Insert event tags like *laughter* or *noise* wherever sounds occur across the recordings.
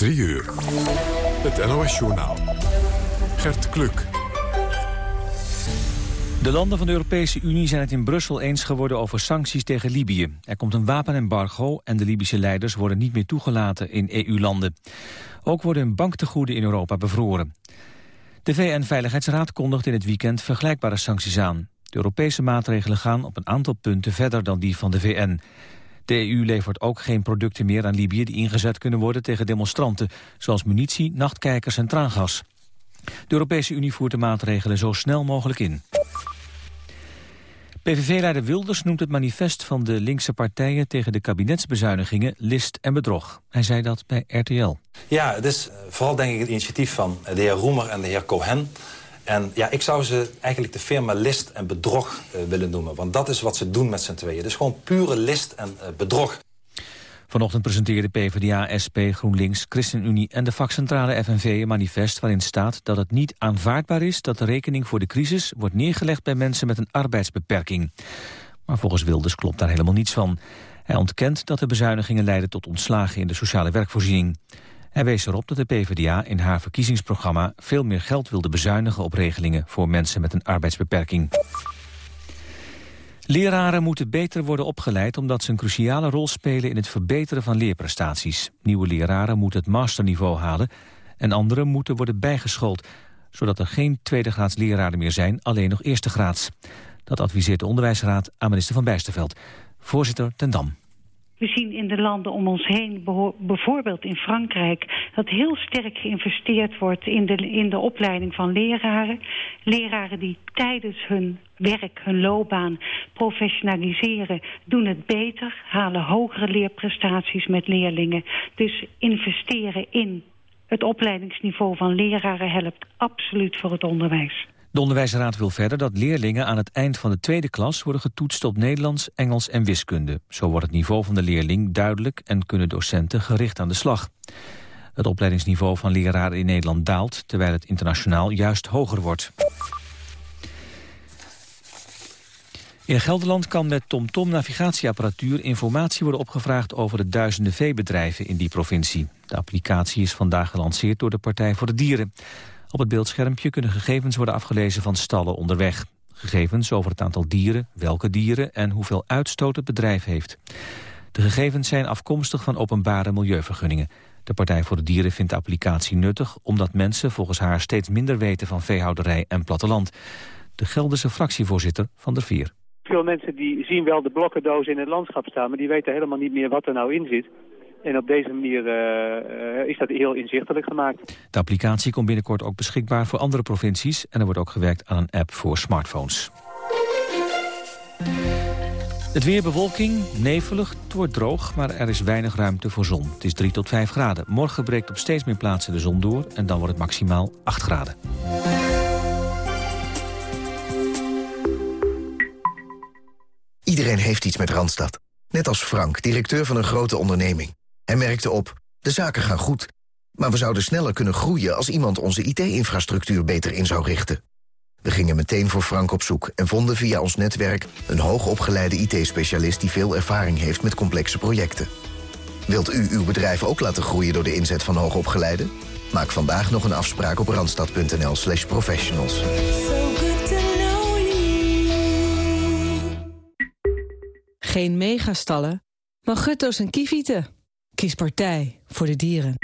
3 uur. Het NOS-journaal. Gert Kluk. De landen van de Europese Unie zijn het in Brussel eens geworden over sancties tegen Libië. Er komt een wapenembargo en de Libische leiders worden niet meer toegelaten in EU-landen. Ook worden banktegoeden in Europa bevroren. De VN-veiligheidsraad kondigt in het weekend vergelijkbare sancties aan. De Europese maatregelen gaan op een aantal punten verder dan die van de VN. De EU levert ook geen producten meer aan Libië die ingezet kunnen worden tegen demonstranten, zoals munitie, nachtkijkers en traangas. De Europese Unie voert de maatregelen zo snel mogelijk in. PVV-leider Wilders noemt het manifest van de linkse partijen tegen de kabinetsbezuinigingen list en bedrog. Hij zei dat bij RTL. Ja, het is vooral denk ik het initiatief van de heer Roemer en de heer Cohen. En ja, ik zou ze eigenlijk de firma list en bedrog uh, willen noemen. Want dat is wat ze doen met z'n tweeën. Is gewoon pure list en uh, bedrog. Vanochtend presenteerde PvdA, SP, GroenLinks, ChristenUnie en de vakcentrale FNV een manifest waarin staat dat het niet aanvaardbaar is dat de rekening voor de crisis wordt neergelegd bij mensen met een arbeidsbeperking. Maar volgens Wilders klopt daar helemaal niets van. Hij ontkent dat de bezuinigingen leiden tot ontslagen in de sociale werkvoorziening. Hij wees erop dat de PvdA in haar verkiezingsprogramma veel meer geld wilde bezuinigen op regelingen voor mensen met een arbeidsbeperking. Leraren moeten beter worden opgeleid omdat ze een cruciale rol spelen in het verbeteren van leerprestaties. Nieuwe leraren moeten het masterniveau halen en anderen moeten worden bijgeschoold, zodat er geen tweede graads leraren meer zijn, alleen nog eerste graads. Dat adviseert de onderwijsraad aan minister Van Bijsterveld. Voorzitter Ten Dam. We zien in de landen om ons heen, bijvoorbeeld in Frankrijk... dat heel sterk geïnvesteerd wordt in de, in de opleiding van leraren. Leraren die tijdens hun werk, hun loopbaan professionaliseren... doen het beter, halen hogere leerprestaties met leerlingen. Dus investeren in het opleidingsniveau van leraren helpt absoluut voor het onderwijs. De onderwijsraad wil verder dat leerlingen aan het eind van de tweede klas worden getoetst op Nederlands, Engels en wiskunde. Zo wordt het niveau van de leerling duidelijk en kunnen docenten gericht aan de slag. Het opleidingsniveau van leraren in Nederland daalt, terwijl het internationaal juist hoger wordt. In Gelderland kan met TomTom navigatieapparatuur informatie worden opgevraagd over de duizenden veebedrijven in die provincie. De applicatie is vandaag gelanceerd door de Partij voor de Dieren. Op het beeldschermpje kunnen gegevens worden afgelezen van stallen onderweg. Gegevens over het aantal dieren, welke dieren en hoeveel uitstoot het bedrijf heeft. De gegevens zijn afkomstig van openbare milieuvergunningen. De Partij voor de Dieren vindt de applicatie nuttig... omdat mensen volgens haar steeds minder weten van veehouderij en platteland. De Gelderse fractievoorzitter van der Vier. Veel mensen die zien wel de blokkendoos in het landschap staan... maar die weten helemaal niet meer wat er nou in zit. En op deze manier uh, is dat heel inzichtelijk gemaakt. De applicatie komt binnenkort ook beschikbaar voor andere provincies... en er wordt ook gewerkt aan een app voor smartphones. Het weer bewolking, nevelig, het wordt droog, maar er is weinig ruimte voor zon. Het is 3 tot 5 graden. Morgen breekt op steeds meer plaatsen de zon door en dan wordt het maximaal 8 graden. Iedereen heeft iets met Randstad. Net als Frank, directeur van een grote onderneming. Hij merkte op, de zaken gaan goed. Maar we zouden sneller kunnen groeien als iemand onze IT-infrastructuur beter in zou richten. We gingen meteen voor Frank op zoek en vonden via ons netwerk... een hoogopgeleide IT-specialist die veel ervaring heeft met complexe projecten. Wilt u uw bedrijf ook laten groeien door de inzet van hoogopgeleide? Maak vandaag nog een afspraak op randstad.nl slash professionals. Geen megastallen, maar gutto's en kievieten. Kies partij voor de dieren.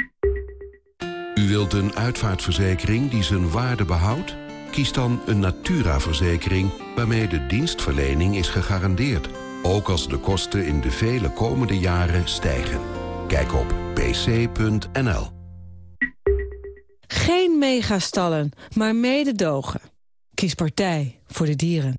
U wilt een uitvaartverzekering die zijn waarde behoudt? Kies dan een Natura-verzekering waarmee de dienstverlening is gegarandeerd. Ook als de kosten in de vele komende jaren stijgen. Kijk op pc.nl. Geen megastallen, maar mededogen. Kies partij voor de dieren.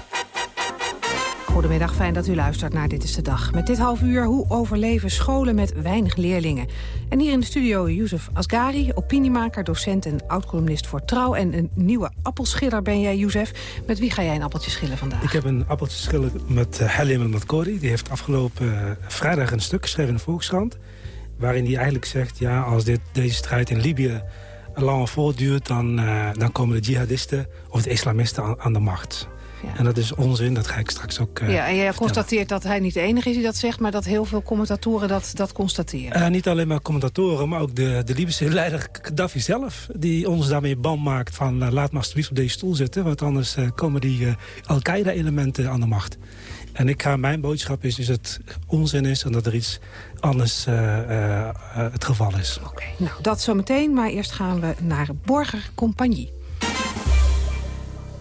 Goedemiddag, fijn dat u luistert naar Dit is de Dag. Met dit half uur hoe overleven scholen met weinig leerlingen. En hier in de studio Youssef Asgari, opiniemaker, docent en oud-columnist voor Trouw. En een nieuwe appelschiller ben jij, Youssef. Met wie ga jij een appeltje schillen vandaag? Ik heb een appeltje schillen met uh, Halim El-Matkori. Die heeft afgelopen uh, vrijdag een stuk geschreven in de Volkskrant. Waarin hij eigenlijk zegt, ja, als dit, deze strijd in Libië langer voortduurt... Dan, uh, dan komen de jihadisten of de islamisten aan de macht. Ja. En dat is onzin, dat ga ik straks ook uh, Ja, en jij constateert dat hij niet de enige is die dat zegt... maar dat heel veel commentatoren dat, dat constateren. Uh, niet alleen maar commentatoren, maar ook de, de Libische leider Gaddafi zelf... die ons daarmee bang maakt van uh, laat maar alsjeblieft op deze stoel zitten... want anders komen die Al-Qaeda-elementen aan de macht. En ik ga, mijn boodschap is dus dat het onzin is... en dat er iets anders het geval is. Oké, okay, nou dat zometeen, maar eerst gaan we naar Borger Compagnie.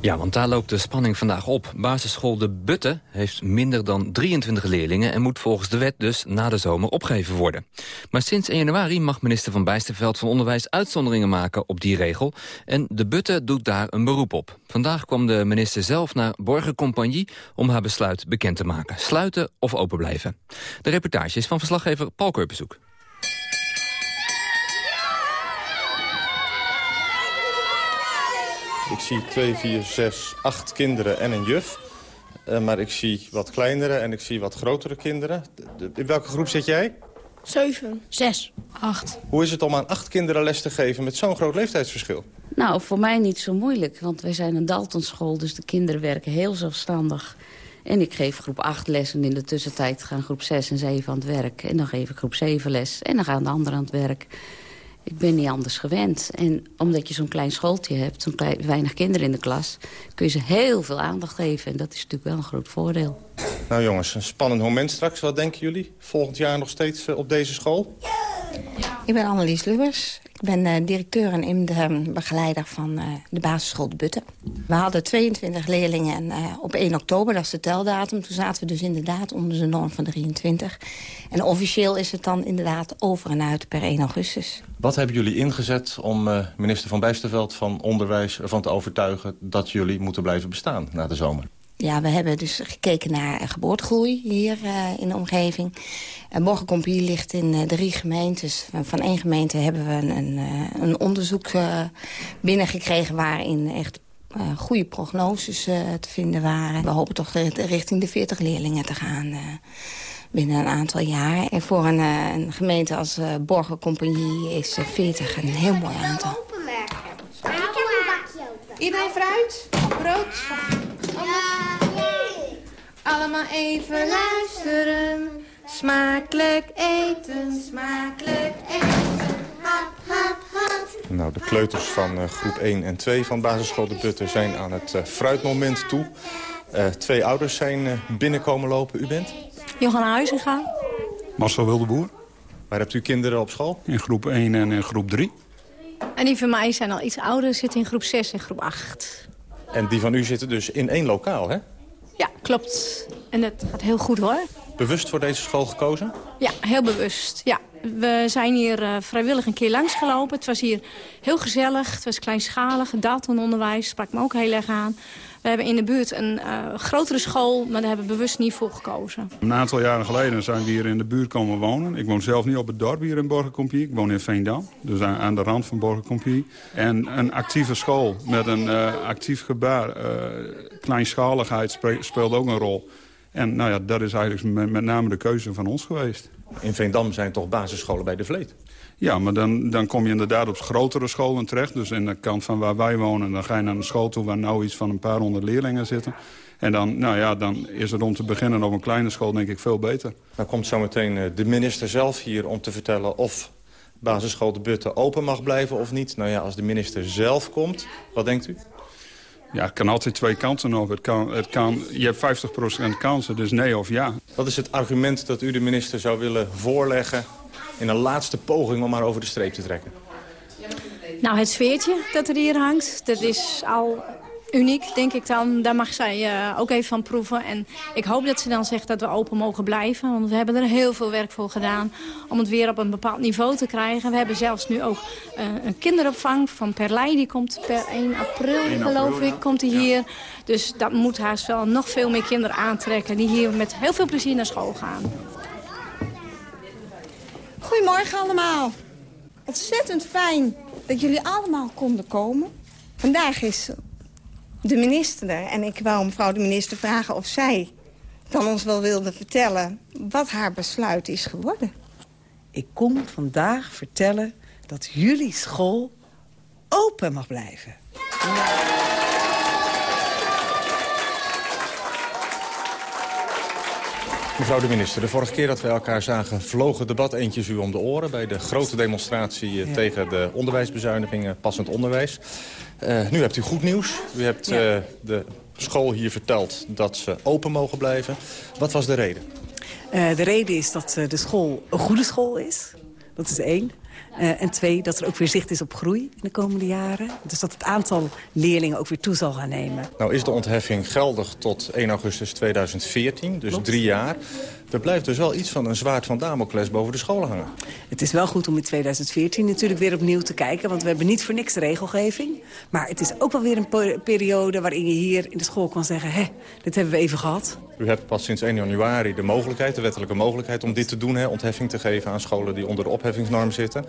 Ja, want daar loopt de spanning vandaag op. Basisschool De Butte heeft minder dan 23 leerlingen... en moet volgens de wet dus na de zomer opgeheven worden. Maar sinds 1 januari mag minister Van Bijsterveld van Onderwijs... uitzonderingen maken op die regel. En De Butte doet daar een beroep op. Vandaag kwam de minister zelf naar Borger Compagnie... om haar besluit bekend te maken. Sluiten of open blijven. De reportage is van verslaggever Paul Keurbezoek. Ik zie twee, vier, zes, acht kinderen en een juf. Uh, maar ik zie wat kleinere en ik zie wat grotere kinderen. De, in welke groep zit jij? Zeven, zes, acht. Hoe is het om aan acht kinderen les te geven met zo'n groot leeftijdsverschil? Nou, voor mij niet zo moeilijk, want wij zijn een Daltonschool... dus de kinderen werken heel zelfstandig. En ik geef groep 8 lessen in de tussentijd gaan groep 6 en 7 aan het werk. En dan geef ik groep 7 les en dan gaan de anderen aan het werk ik ben niet anders gewend. En omdat je zo'n klein schooltje hebt, zo'n weinig kinderen in de klas... kun je ze heel veel aandacht geven. En dat is natuurlijk wel een groot voordeel. Nou jongens, een spannend moment straks. Wat denken jullie? Volgend jaar nog steeds op deze school? Ik ben Annelies Lubbers. Ik ben uh, directeur en begeleider van uh, de basisschool De Butten. We hadden 22 leerlingen en, uh, op 1 oktober, dat is de teldatum. Toen zaten we dus inderdaad onder de norm van 23. En officieel is het dan inderdaad over en uit per 1 augustus. Wat hebben jullie ingezet om minister Van Bijsterveld van Onderwijs ervan te overtuigen... dat jullie moeten blijven bestaan na de zomer? Ja, we hebben dus gekeken naar geboortegroei hier uh, in de omgeving. Uh, Borgencompie ligt in uh, drie gemeentes. Van één gemeente hebben we een, een, een onderzoek binnengekregen... waarin echt goede prognoses te vinden waren. We hopen toch richting de 40 leerlingen te gaan binnen een aantal jaar. En voor een, een gemeente als Borgencompagnie is 40 een heel mooi aantal. Iedereen fruit? Brood? Allemaal even luisteren. Smakelijk eten, smakelijk eten. Hap, hap, hap. Nou, de kleuters van uh, groep 1 en 2 van basisschool De Butten zijn aan het uh, fruitmoment toe. Uh, twee ouders zijn binnenkomen lopen. U bent? Johan Huizinga. Marcel Wildeboer. Waar hebt u kinderen op school? In groep 1 en in groep 3. En die van mij zijn al iets ouder, zitten in groep 6 en groep 8. En die van u zitten dus in één lokaal, hè? Ja, klopt. En dat gaat heel goed hoor. Bewust voor deze school gekozen? Ja, heel bewust. Ja. We zijn hier uh, vrijwillig een keer langsgelopen. Het was hier heel gezellig, het was kleinschalig. Daltononderwijs sprak me ook heel erg aan. We hebben in de buurt een uh, grotere school, maar daar hebben we bewust niet voor gekozen. Een aantal jaren geleden zijn we hier in de buurt komen wonen. Ik woon zelf niet op het dorp hier in Borgencompie. Ik woon in Veendam, dus aan, aan de rand van Borgencompie. En een actieve school met een uh, actief gebaar. Uh, kleinschaligheid speelt ook een rol. En nou ja, dat is eigenlijk met, met name de keuze van ons geweest. In Veendam zijn toch basisscholen bij de Vleet? Ja, maar dan, dan kom je inderdaad op grotere scholen terecht. Dus in de kant van waar wij wonen, dan ga je naar een school toe... waar nou iets van een paar honderd leerlingen zitten. En dan, nou ja, dan is het om te beginnen op een kleine school denk ik veel beter. Dan komt zometeen de minister zelf hier om te vertellen... of basisschool De Butten open mag blijven of niet. Nou ja, als de minister zelf komt, wat denkt u? Ja, het kan altijd twee kanten op. Het kan, het kan, je hebt 50% kansen, dus nee of ja. Wat is het argument dat u de minister zou willen voorleggen... in een laatste poging om maar over de streep te trekken? Nou, het sfeertje dat er hier hangt, dat is al uniek, denk ik dan. Daar mag zij uh, ook even van proeven. En ik hoop dat ze dan zegt dat we open mogen blijven. Want we hebben er heel veel werk voor gedaan om het weer op een bepaald niveau te krijgen. We hebben zelfs nu ook uh, een kinderopvang van Perlei. Die komt per 1 april, 1 geloof ik, komt die hier. Dus dat moet haast wel nog veel meer kinderen aantrekken... die hier met heel veel plezier naar school gaan. Goedemorgen allemaal. Ontzettend fijn dat jullie allemaal konden komen. Vandaag is de minister er. En ik wou mevrouw de minister vragen of zij dan ons wel wilde vertellen... wat haar besluit is geworden. Ik kom vandaag vertellen dat jullie school open mag blijven. Mevrouw de minister, de vorige keer dat we elkaar zagen... vlogen debat eentjes u om de oren... bij de grote demonstratie eh, tegen de onderwijsbezuinigingen, passend onderwijs. Uh, nu hebt u goed nieuws. U hebt ja. uh, de school hier verteld dat ze open mogen blijven. Wat was de reden? Uh, de reden is dat de school een goede school is. Dat is één. Uh, en twee, dat er ook weer zicht is op groei in de komende jaren. Dus dat het aantal leerlingen ook weer toe zal gaan nemen. Nou is de ontheffing geldig tot 1 augustus 2014, dus Klopt. drie jaar. Er blijft dus wel iets van een zwaard van Damocles boven de scholen hangen. Het is wel goed om in 2014 natuurlijk weer opnieuw te kijken... want we hebben niet voor niks de regelgeving. Maar het is ook wel weer een periode waarin je hier in de school kan zeggen... hé, dit hebben we even gehad. U hebt pas sinds 1 januari de mogelijkheid, de wettelijke mogelijkheid... om dit te doen, hè, ontheffing te geven aan scholen die onder de opheffingsnorm zitten.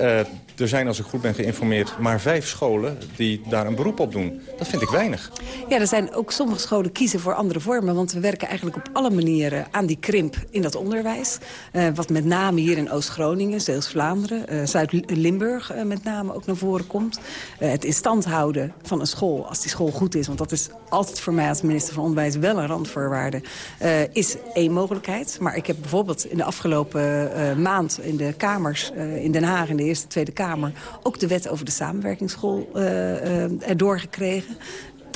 Uh, er zijn, als ik goed ben geïnformeerd, maar vijf scholen die daar een beroep op doen. Dat vind ik weinig. Ja, er zijn ook sommige scholen kiezen voor andere vormen... want we werken eigenlijk op alle manieren aan die krimp in dat onderwijs. Uh, wat met name hier in Oost-Groningen, Zeeuws-Vlaanderen... Uh, Zuid-Limburg met name ook naar voren komt. het in stand houden van een school, als die school goed is... want dat is altijd voor mij als minister van Onderwijs wel een randvoorwaarde... is één mogelijkheid. Maar ik heb bijvoorbeeld in de afgelopen maand in de Kamers... in Den Haag, in de Eerste Tweede Kamer... ook de wet over de samenwerkingsschool erdoor gekregen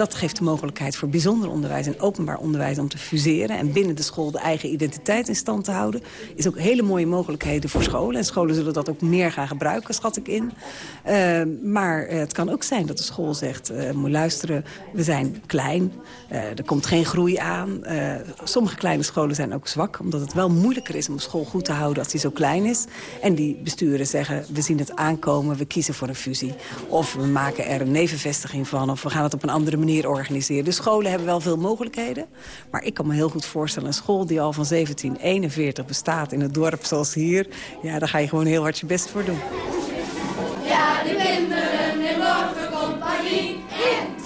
dat geeft de mogelijkheid voor bijzonder onderwijs en openbaar onderwijs om te fuseren. En binnen de school de eigen identiteit in stand te houden. Is ook hele mooie mogelijkheden voor scholen. En scholen zullen dat ook meer gaan gebruiken, schat ik in. Uh, maar uh, het kan ook zijn dat de school zegt, uh, moet luisteren, we zijn klein. er komt geen groei aan. sommige kleine scholen zijn ook zwak. Omdat het wel moeilijker is om een school goed te houden als die zo klein is. En die besturen zeggen, we zien het aankomen, we kiezen voor een fusie. Of we maken er een nevenvestiging van. Of we gaan het op een andere manier organiseren. De scholen hebben wel veel mogelijkheden. Maar ik kan me heel goed voorstellen, een school die al van 1741 bestaat in het dorp zoals hier. Ja, daar ga je gewoon heel hard je best voor doen. Ja, de kinderen in Morgencompagnie in.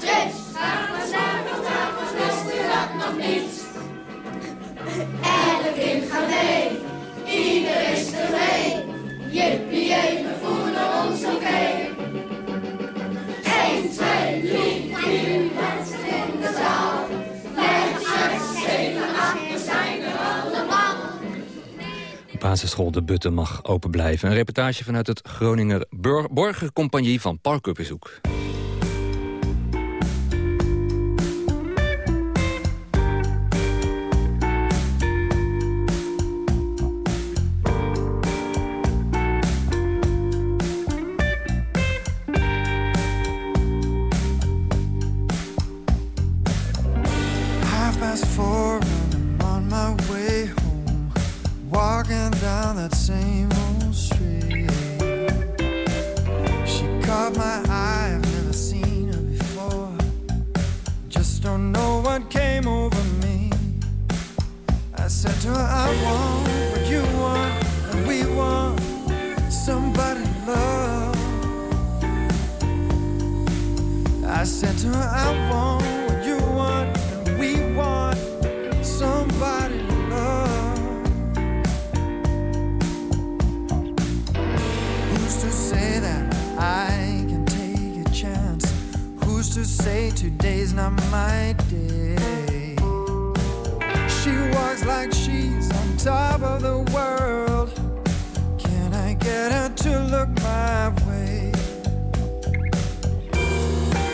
Gaan we nog niet? Elk kind gaat mee, ieder is. basisschool De Butte mag open blijven. Een reportage vanuit het Groninger Bor Borgercompagnie van Park not my day. She walks like she's on top of the world. Can I get her to look my way?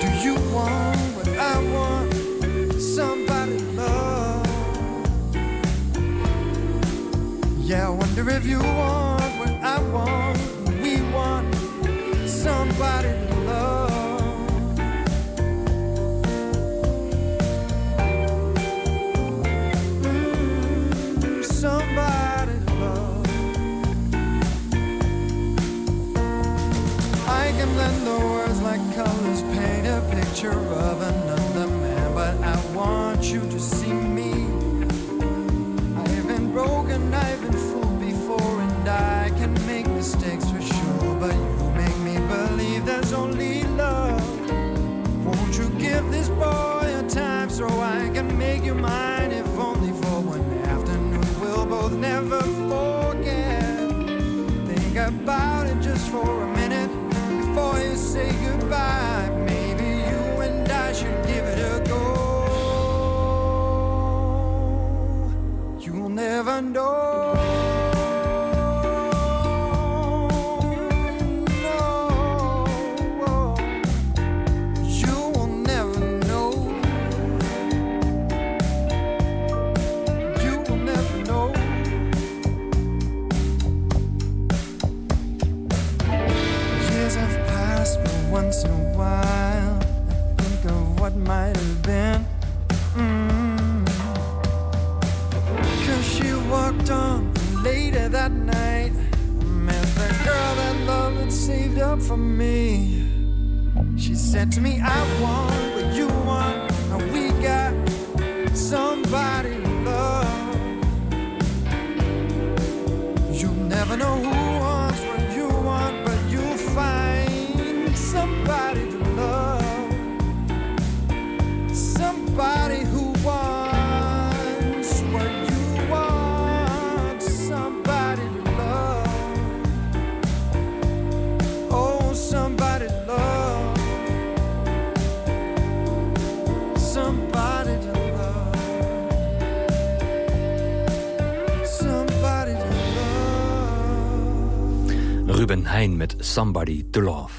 Do you want what I want? Somebody love. Yeah, I wonder if you want. Somebody to Love.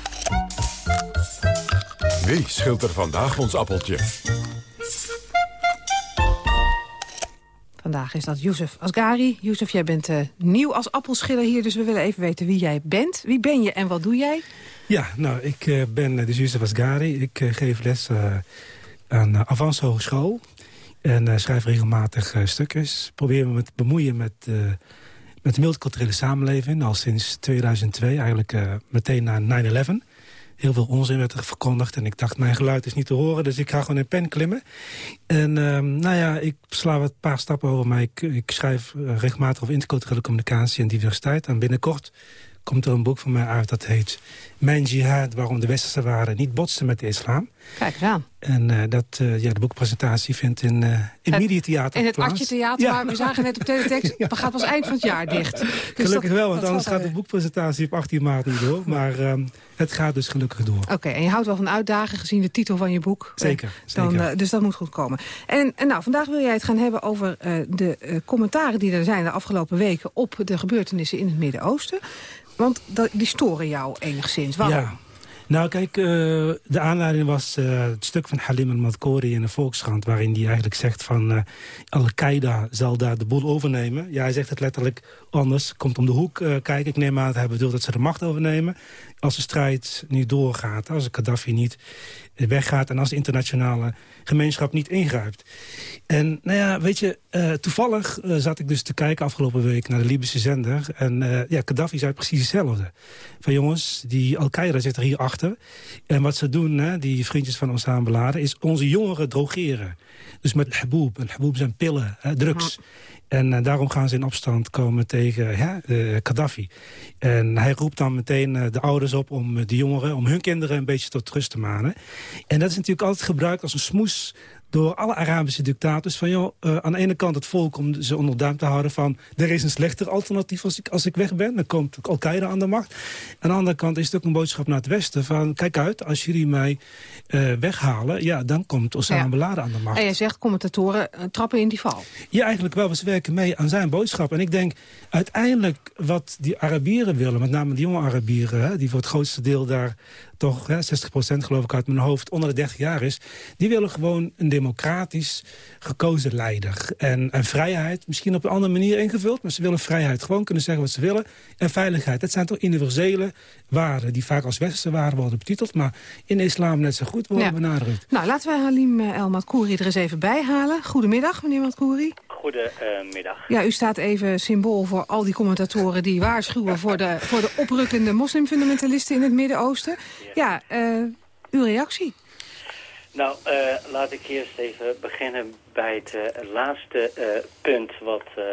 Wie schilt er vandaag ons appeltje? Vandaag is dat Youssef Asgari. Youssef, jij bent eh, nieuw als appelschiller hier, dus we willen even weten wie jij bent. Wie ben je en wat doe jij? Ja, nou, ik eh, ben uh, dus Yusuf Asgari. Ik eh, geef les eh, aan uh, Avans Hogeschool. En eh, schrijf regelmatig eh, stukjes. Probeer me te bemoeien met, eh, met de multiculturele samenleving. Al sinds 2002, eigenlijk eh, meteen na 9-11. Heel veel onzin werd er verkondigd. En ik dacht, mijn geluid is niet te horen. Dus ik ga gewoon in pen klimmen. En ehm, nou ja, ik sla wat paar stappen over. Maar ik, ik schrijf eh, regelmatig over interculturele communicatie en diversiteit. En binnenkort komt er een boek van mij uit. Dat heet Mijn Jihad, waarom de westerse waarden niet botsten met de islam. Kijk eens aan. En eh, dat, eh, ja, de boekpresentatie vindt in, eh in Het- Media Theater In het. Artje Theater, Ja. maar we zagen net op teletext... *laughs* het gaat pas eind van het jaar dicht. *laughs* Dus Gelukkig dat- wel, want anders gaat de boekpresentatie op 18 maart niet door. Maar ehm, het gaat dus gelukkig door. Oké, en je houdt wel van uitdagen gezien de titel van je boek. Zeker, Dan, zeker. dus dat moet goed komen. En, en nou, vandaag wil jij het gaan hebben over de commentaren die er zijn de afgelopen weken op de gebeurtenissen in het Midden-Oosten. Want dat, die storen jou enigszins. Waarom? Ja. Nou kijk, eh, de aanleiding was eh, het stuk van Halim al-Madkouri in de Volkskrant... waarin hij eigenlijk zegt van eh, Al-Qaeda zal daar de boel overnemen. Ja, hij zegt het letterlijk anders. Komt om de hoek kijken. Ik neem aan dat hij bedoelt dat ze de macht overnemen. Als de strijd niet doorgaat, als Gaddafi niet weggaat... en als de internationale gemeenschap niet ingrijpt. En nou ja, weet je, eh, toevallig eh, zat ik dus te kijken afgelopen week naar de Libische zender. En eh, ja, Gaddafi zei precies hetzelfde. Van jongens, die Al-Qaeda zit er hier achter. En wat ze doen, hè, die vriendjes van Osama Bin Laden, is onze jongeren drogeren. Dus met haboub. En haboub zijn pillen, hè, drugs. En eh, daarom gaan ze in opstand komen tegen hè, eh, Gaddafi. En hij roept dan meteen eh, de ouders op om de jongeren, om hun kinderen een beetje tot rust te manen. En dat is natuurlijk altijd gebruikt als een smoes door alle Arabische dictators... van joh, eh, aan de ene kant het volk om ze onder duim te houden van... er is een slechter alternatief als ik, als ik weg ben. Dan komt Al-Qaeda aan de macht. Aan de andere kant is het ook een boodschap naar het Westen van... kijk uit, als jullie mij eh, weghalen, ja, dan komt Osama Ja. Bin Laden aan de macht. En jij zegt, commentatoren eh, trappen in die val. Ja, eigenlijk wel. Ze werken mee aan zijn boodschap. En ik denk uiteindelijk wat die Arabieren willen... met name die jonge Arabieren... Hè, die voor het grootste deel daar toch hè, 60% geloof ik uit mijn hoofd... onder de 30 jaar is... die willen gewoon een democratisch gekozen leider. En, en vrijheid, misschien op een andere manier ingevuld... maar ze willen vrijheid, gewoon kunnen zeggen wat ze willen. En veiligheid, dat zijn toch universele waarden... die vaak als westerse waarden worden betiteld... maar in de islam net zo goed worden Ja. benadrukt. Nou, laten we Halim eh, El Matkouri er eens even bij halen. Goedemiddag, meneer Matkouri. Goedemiddag. Ja, u staat even symbool voor al die commentatoren die waarschuwen... voor de, voor de oprukkende moslimfundamentalisten in het Midden-Oosten. Ja, eh, uw reactie? Nou, eh, laat ik eerst even beginnen bij het eh, laatste punt wat eh,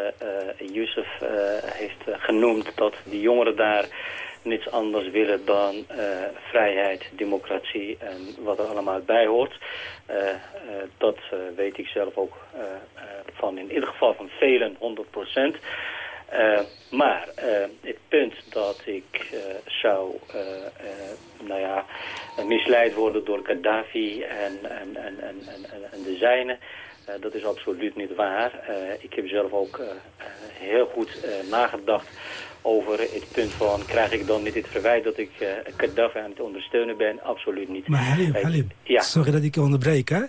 heeft genoemd. Dat die jongeren daar niets anders willen dan vrijheid, democratie en wat er allemaal bij hoort. Dat weet ik zelf ook van in ieder geval van velen, 100 procent. Eh, maar eh, het punt dat ik eh, zou nou ja, misleid worden door Gaddafi en, en, en, en, en, de zijnen, dat is absoluut niet waar. Ik heb zelf ook heel goed nagedacht over het punt van... krijg ik dan niet het verwijt dat ik eh, Gaddafi aan het ondersteunen ben? Absoluut niet. Maar Halim, Halim ja. sorry dat ik je onderbreek, hè?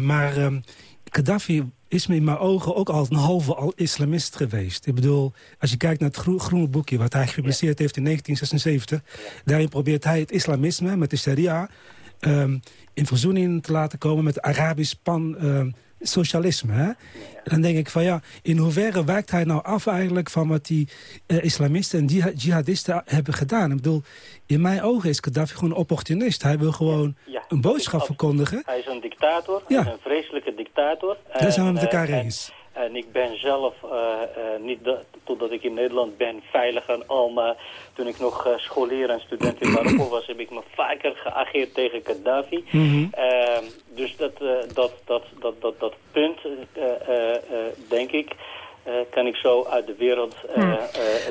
Maar ehm, Gaddafi is me in mijn ogen ook al een halve al islamist geweest. Ik bedoel, als je kijkt naar het groe- groene boekje... wat hij gepubliceerd heeft in 1976... daarin probeert hij het islamisme met de sharia... ehm, in verzoening te laten komen met Arabisch pan... ehm, socialisme. Hè? En dan denk ik van ja, in hoeverre wijkt hij nou af eigenlijk van wat die eh, islamisten en jih- jihadisten hebben gedaan? Ik bedoel, in mijn ogen is Gaddafi gewoon een opportunist. Hij wil gewoon Ja, een boodschap verkondigen. Hij is een dictator, Ja. hij is een vreselijke dictator. Daar zijn we En, elkaar eh, eens. En, ik ben zelf, eh, eh, niet dat- totdat ik in Nederland ben, veilig en al, maar toen ik nog eh, scholier en student in Marokko was, heb ik me vaker geageerd tegen Gaddafi. Mhm. Ehm, dus dat, dat, dat, dat, dat, dat punt, denk ik, kan ik zo uit de wereld Hmm.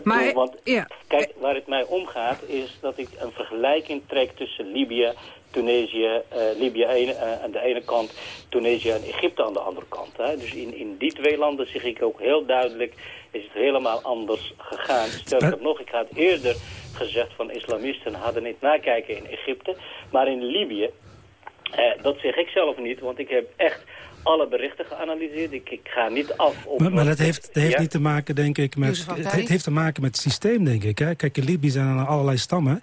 Maar, doen. Want ja. Kijk, waar het mij om gaat is dat ik een vergelijking trek tussen Libië, Tunesië, eh, Libië eh, aan de ene kant, Tunesië en Egypte aan de andere kant. Hè. Dus in, in die twee landen zeg ik ook heel duidelijk, is het helemaal anders gegaan. Sterker nog, ik had eerder gezegd van islamisten hadden niet nakijken in Egypte, maar in Libië, eh, dat zeg ik zelf niet, want ik heb echt alle berichten geanalyseerd. Ik, ik ga niet af op... Maar, maar dat heeft, dat heeft Ja? niet te maken, denk ik, met... Het, heeft te maken met het systeem, denk ik. Hè? Kijk, in Libië zijn er allerlei stammen.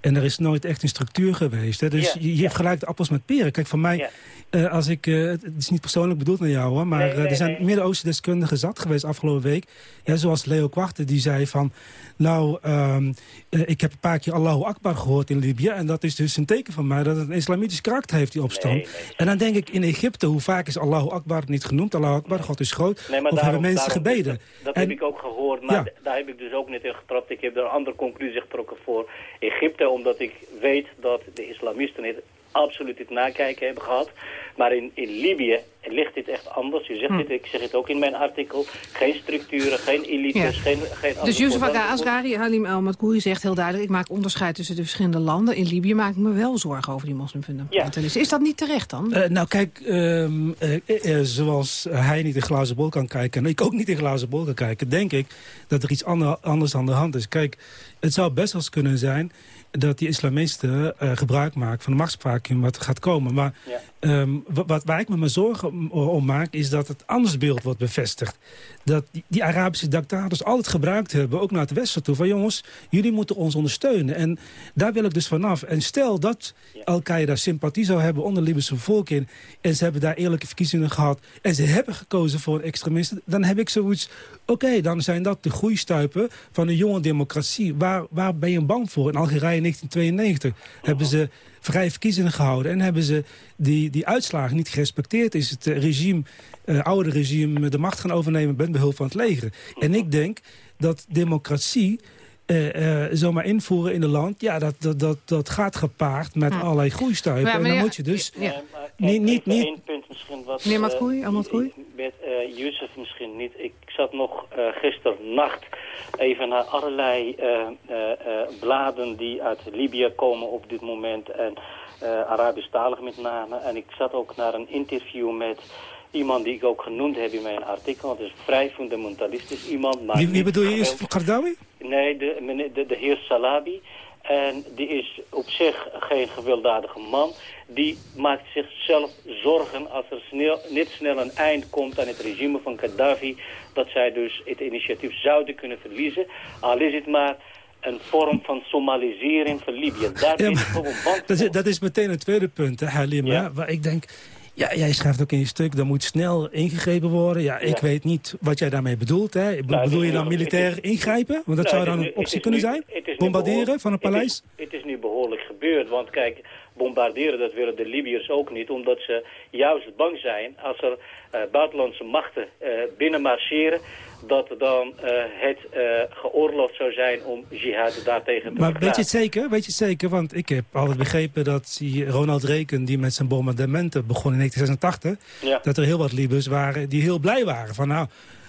En er is nooit echt een structuur geweest. Hè? Dus Ja, je, je vergelijkt appels met peren. Kijk, voor mij, eh, als ik... eh, het is niet persoonlijk bedoeld naar jou, hoor. Maar Nee, eh, er zijn nee. Midden-Oosten deskundigen zat geweest afgelopen week. Ja, zoals Leo Kwarte, die zei van... Nou, ehm, eh, ik heb een paar keer Allahu Akbar gehoord in Libië. En dat is dus een teken van mij dat het een islamitisch karakter heeft, die opstand. En dan denk ik, in Egypte, hoe vaak is Allahu Akbar niet genoemd? Allahu Akbar, God is groot. Of daarom, hebben mensen daarom- gebeden? Dat, dat En- heb ik ook gehoord, maar Ja. daar heb ik dus ook niet in getrapt. Ik heb er een andere conclusie getrokken voor Egypte, omdat ik weet dat de islamisten het absoluut het nakijken hebben gehad. Maar in, in Libië ligt dit echt anders. Je zegt Hm. dit, ik zeg het ook in mijn artikel. Geen structuren, geen elites, Ja. geen, geen Dus Yusuf. Asghari, Halim El Matkouri zegt heel duidelijk... ik maak onderscheid tussen de verschillende landen. In Libië maak ik me wel zorgen over die moslimfundamentalisten. Is dat niet terecht dan? Eh, nou kijk, ehm, eh, eh, zoals hij niet in glazen bol kan kijken... en ik ook niet in glazen bol kan kijken... denk ik dat er iets ander- anders aan de hand is. Kijk, het zou best wel eens kunnen zijn dat die islamisten eh, gebruik maken van de machtspraak wat gaat komen. Maar ehm, wa- wat, waar ik me maar zorgen om, maak, is dat het anders beeld wordt bevestigd. Dat die, die Arabische dictators altijd gebruikt hebben, ook naar het westen toe, van jongens, jullie moeten ons ondersteunen. En daar wil ik dus vanaf. En stel dat Al-Qaeda sympathie zou hebben onder de Libische bevolking, en ze hebben daar eerlijke verkiezingen gehad, en ze hebben gekozen voor extremisten, dan heb ik zoiets, oké, dan zijn dat de groeistuipen van een jonge democratie. Waar, waar ben je bang voor? In Algerije in 1992 hebben ze vrije verkiezingen gehouden en hebben ze die, die uitslagen niet gerespecteerd. Is het eh, regime, eh, oude regime de macht gaan overnemen met behulp van het leger. En ik denk dat democratie eh, eh, zomaar invoeren in een land... ja, dat, dat, dat, dat gaat gepaard met allerlei groeistuipen. Ja, en dan moet je dus Ja. niet... niet, niet punt misschien wat... Meneer Matkoui? Met eh Yusuf misschien niet. Ik zat nog eh gisternacht even naar allerlei eh, eh, eh, bladen die uit Libië komen op dit moment. En eh Arabisch-talig met name. En ik zat ook naar een interview met iemand die ik ook genoemd heb in mijn artikel. Het is vrij fundamentalistisch iemand. Maar wie, bedoel je? Yusuf Qardawi? Nee, de, de, de heer Salabi. En die is op zich geen gewelddadige man. Die maakt zichzelf zorgen als er snel, niet snel een eind komt aan het regime van Gaddafi. Dat zij dus het initiatief zouden kunnen verliezen. Al is het maar een vorm van Somalisering van Libië. Daar bang Dat is, dat is meteen het tweede punt, hè, Halim. hè, Waar ik denk, ja, jij schrijft ook in je stuk, er moet snel ingegrepen worden. Ja, ik Ja. weet niet wat jij daarmee bedoelt. Hè. Nou, bedoel je dan militair is- ingrijpen? Want dat Nou, zou dan een optie kunnen nu- zijn? nu Bombarderen van een het is- paleis? Het is nu behoorlijk gebeurd, want kijk, bombarderen dat willen de Libiërs ook niet, omdat ze juist bang zijn als er eh, buitenlandse machten eh binnen marcheren, dat dan eh, het eh, geoorloofd zou zijn om jihad daartegen te Maar weet je het zeker? Weet je het zeker? Want ik heb altijd begrepen dat die Ronald Reken... die met zijn bombardementen begon in 1986... Ja. dat er heel wat Libiërs waren die heel blij waren. Van, nou,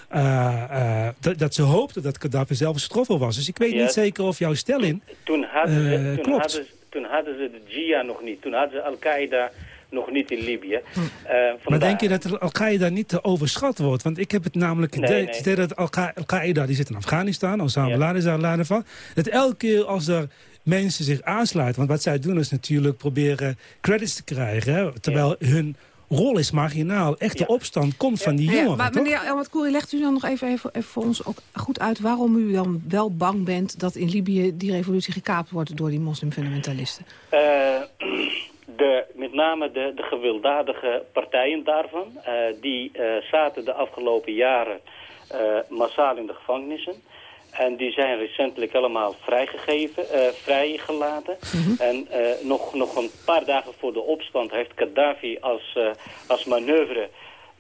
eh, dat, dat ze hoopten dat Gaddafi zelf getroffen was. Dus ik weet Ja. niet zeker of jouw stelling... Toen hadden, ze, toen, klopt. hadden, ze- toen hadden ze de Jia nog niet. Toen hadden ze Al-Qaeda nog niet in Libië. Eh, Maar denk je dat Al-Qaeda niet te overschat wordt? Want ik heb het namelijk Nee, idee, nee. het idee dat Al-Qa- Al-Qaeda, die zit in Afghanistan, Osama bin Laden is daar van, dat elke keer als er mensen zich aansluiten, want wat zij doen is natuurlijk proberen credits te krijgen, hè, terwijl hun rol is marginaal. Echte opstand komt van die Ja, jongeren, maar toch? meneer Elmat Koeri, legt u dan nog even, even, even voor ons ook goed uit... waarom u dan wel bang bent dat in Libië die revolutie gekaapt wordt... door die moslimfundamentalisten? Eh, de, met name de, de gewelddadige partijen daarvan, eh, die eh, zaten de afgelopen jaren eh, massaal in de gevangenissen. En die zijn recentelijk allemaal vrijgegeven, vrijgelaten. En eh, nog, nog een paar dagen voor de opstand heeft Gaddafi als, als manoeuvre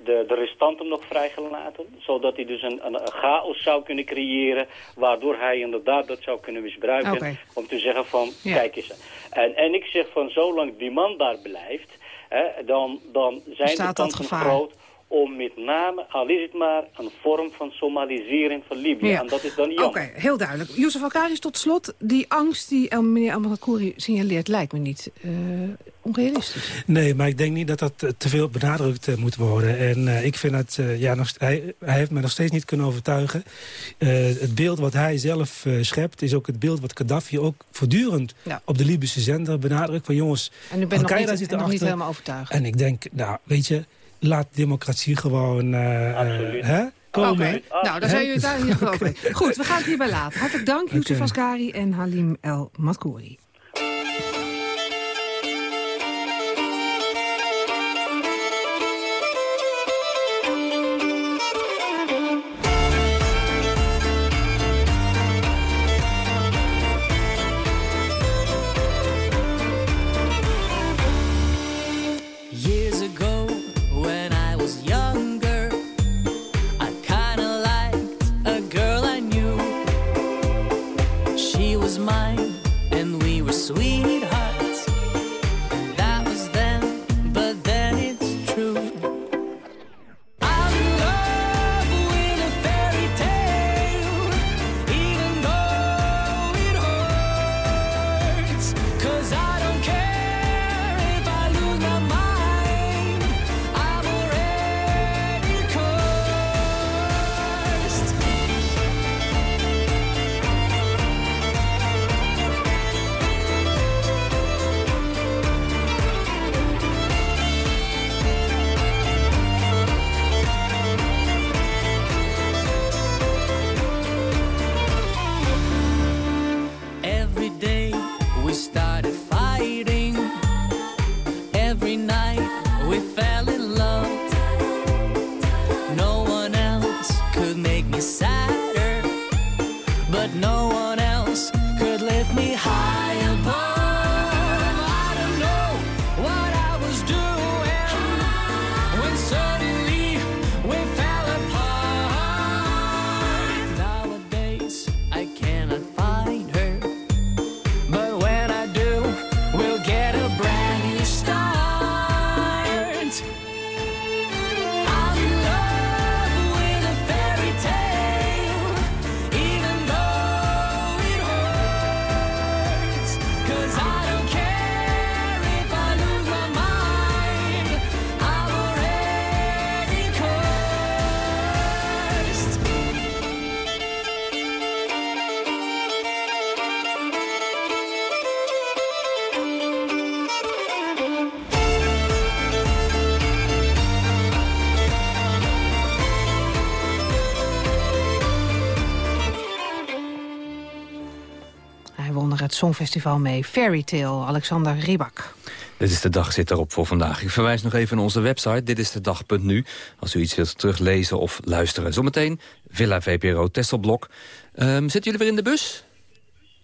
de, de restanten nog vrijgelaten. Zodat hij dus een, een, een chaos zou kunnen creëren, waardoor hij inderdaad dat zou kunnen misbruiken. Om te zeggen van, Ja. kijk eens. En, en ik zeg van, zolang die man daar blijft, hè, dan, dan zijn Bestaat de kansen groot om met name, al is het maar, een vorm van Somalisering van Libië. Ja. En dat is dan Oké, jammer. heel duidelijk. Youssef Alkaris, tot slot. Die angst die El- meneer Elmat Koeri signaleert... lijkt me niet eh, onrealistisch. Nee, maar ik denk niet dat dat eh, te veel benadrukt eh, moet worden. En eh, ik vind dat, eh, ja, nog, hij, hij heeft me nog steeds niet kunnen overtuigen. Eh, het beeld wat hij zelf eh, schept, is ook het beeld wat Gaddafi ook voortdurend Ja. op de Libische zender benadrukt. Van jongens, En u bent nog niet, zit nog niet helemaal overtuigd. En ik denk, nou, weet je, laat democratie gewoon eh, eh, hè, komen. Oké, nou, daar zijn jullie het daar in ieder geval. *laughs* Goed, we gaan het hierbij laten. Hartelijk dank, Youssef Oké. Asgari en Halim El Matkouri. We fell Songfestival mee. Fairy Tale, Alexander Ribak. Dit is de dag zit erop voor vandaag. Ik verwijs nog even naar onze website, dit is de dag.nu. Als u iets wilt teruglezen of luisteren. Zometeen Villa VPRO Tesselblok. Ehm, zitten jullie weer in de bus?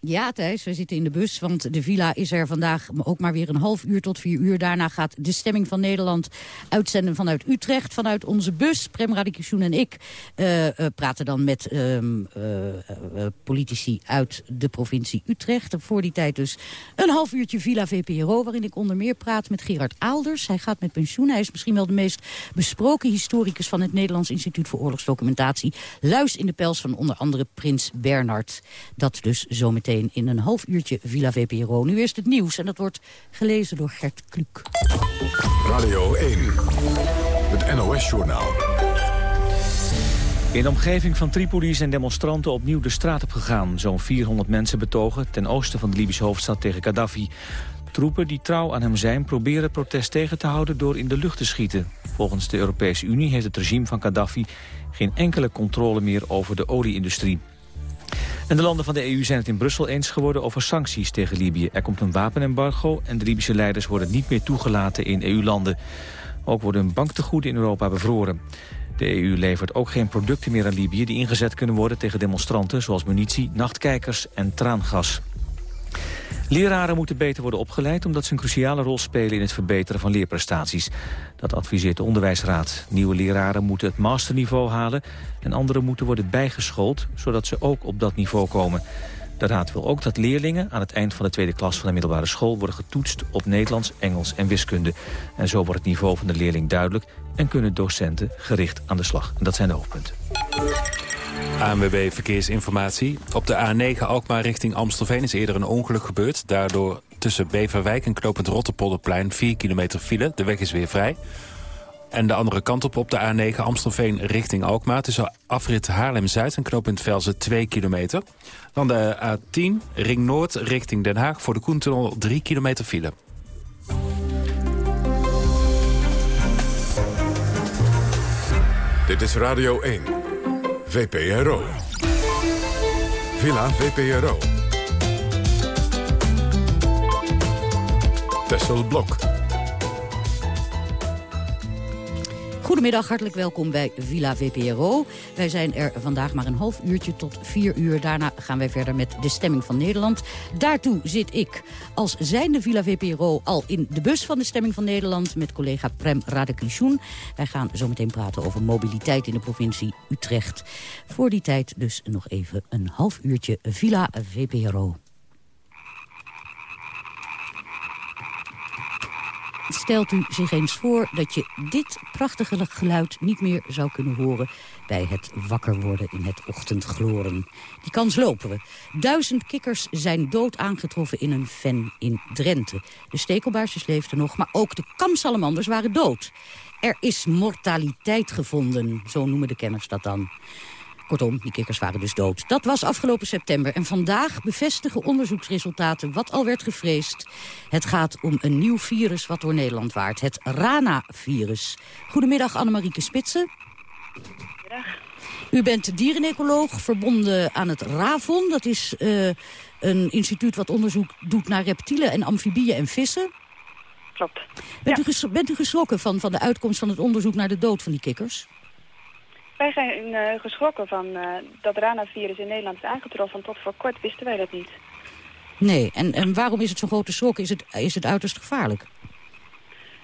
Ja, Thijs, we zitten in de bus, want de villa is er vandaag ook maar weer een half uur tot vier uur. Daarna gaat de stemming van Nederland uitzenden vanuit Utrecht, vanuit onze bus. Prem Radikation en ik uh, uh, praten dan met uh, politici uit de provincie Utrecht. Voor die tijd dus een half uurtje Villa VPRO, waarin ik onder meer praat met Gerard Aalders. Hij gaat met pensioen, hij is misschien wel de meest besproken historicus van het Nederlands Instituut voor Oorlogsdocumentatie. Luis in de pels van onder andere Prins Bernard. Dat dus zometeen in een half uurtje Villa VPRO. Nu eerst het nieuws en dat wordt gelezen door Gert Kluk. Radio 1, het NOS-journaal. In de omgeving van Tripoli zijn demonstranten opnieuw de straat op gegaan. Zo'n 400 mensen betogen ten oosten van de Libische hoofdstad tegen Gaddafi. Troepen die trouw aan hem zijn proberen het protest tegen te houden door in de lucht te schieten. Volgens de Europese Unie heeft het regime van Gaddafi geen enkele controle meer over de olieindustrie. En de landen van de EU zijn het in Brussel eens geworden over sancties tegen Libië. Er komt een wapenembargo en de Libische leiders worden niet meer toegelaten in EU-landen. Ook worden banktegoeden in Europa bevroren. De EU levert ook geen producten meer aan Libië die ingezet kunnen worden tegen demonstranten... zoals munitie, nachtkijkers en traangas. Leraren moeten beter worden opgeleid omdat ze een cruciale rol spelen in het verbeteren van leerprestaties. Dat adviseert de onderwijsraad. Nieuwe leraren moeten het masterniveau halen en anderen moeten worden bijgeschoold, zodat ze ook op dat niveau komen. De raad wil ook dat leerlingen aan het eind van de tweede klas van de middelbare school worden getoetst op Nederlands, Engels en wiskunde. En zo wordt het niveau van de leerling duidelijk en kunnen docenten gericht aan de slag. En dat zijn de hoofdpunten. ANWB Verkeersinformatie. Op de A9 Alkmaar richting Amstelveen is eerder een ongeluk gebeurd. Daardoor tussen Beverwijk en Knopend Rotterpolderplein 4 kilometer file. De weg is weer vrij. En de andere kant op op de A9 Amstelveen richting Alkmaar... tussen afrit Haarlem-Zuid en knooppunt Velzen 2 kilometer. Dan de A10 Ring Noord richting Den Haag... voor de Koentunnel 3 kilometer file. Dit is Radio 1. VPRO. Villa VPRO. Tessel Blok. Goedemiddag, hartelijk welkom bij Villa VPRO. Wij zijn er vandaag maar een half uurtje tot vier uur. Daarna gaan wij verder met de stemming van Nederland. Daartoe zit ik als zijnde Villa VPRO al in de bus van de stemming van Nederland... met collega Prem Radekishun. Wij gaan zo meteen praten over mobiliteit in de provincie Utrecht. Voor die tijd dus nog even een half uurtje Villa VPRO. Stelt u zich eens voor dat je dit prachtige geluid niet meer zou kunnen horen... bij het wakker worden in het ochtendgloren. Die kans lopen we. Duizend kikkers zijn dood aangetroffen in een ven in Drenthe. De stekelbaarsjes leefden nog, maar ook de kamsalamanders waren dood. Er is mortaliteit gevonden, zo noemen de kenners dat dan. Kortom, die kikkers waren dus dood. Dat was afgelopen september. En vandaag bevestigen onderzoeksresultaten wat al werd gevreesd. Het gaat om een nieuw virus wat door Nederland waart. Het Rana-virus. Goedemiddag, Annemarieke Spitsen. Goedemiddag. U bent dierenecoloog verbonden aan het RAVON. Dat is uh, een instituut wat onderzoek doet naar reptielen en amfibieën en vissen. Klopt. Bent, ja. u, bent u geschrokken van, van de uitkomst van het onderzoek naar de dood van die kikkers? Wij zijn uh, geschrokken van uh, dat Rana-virus in Nederland is aangetroffen. Tot voor kort wisten wij dat niet. Nee, en, en waarom is het zo'n grote schok? Is het, is het uiterst gevaarlijk?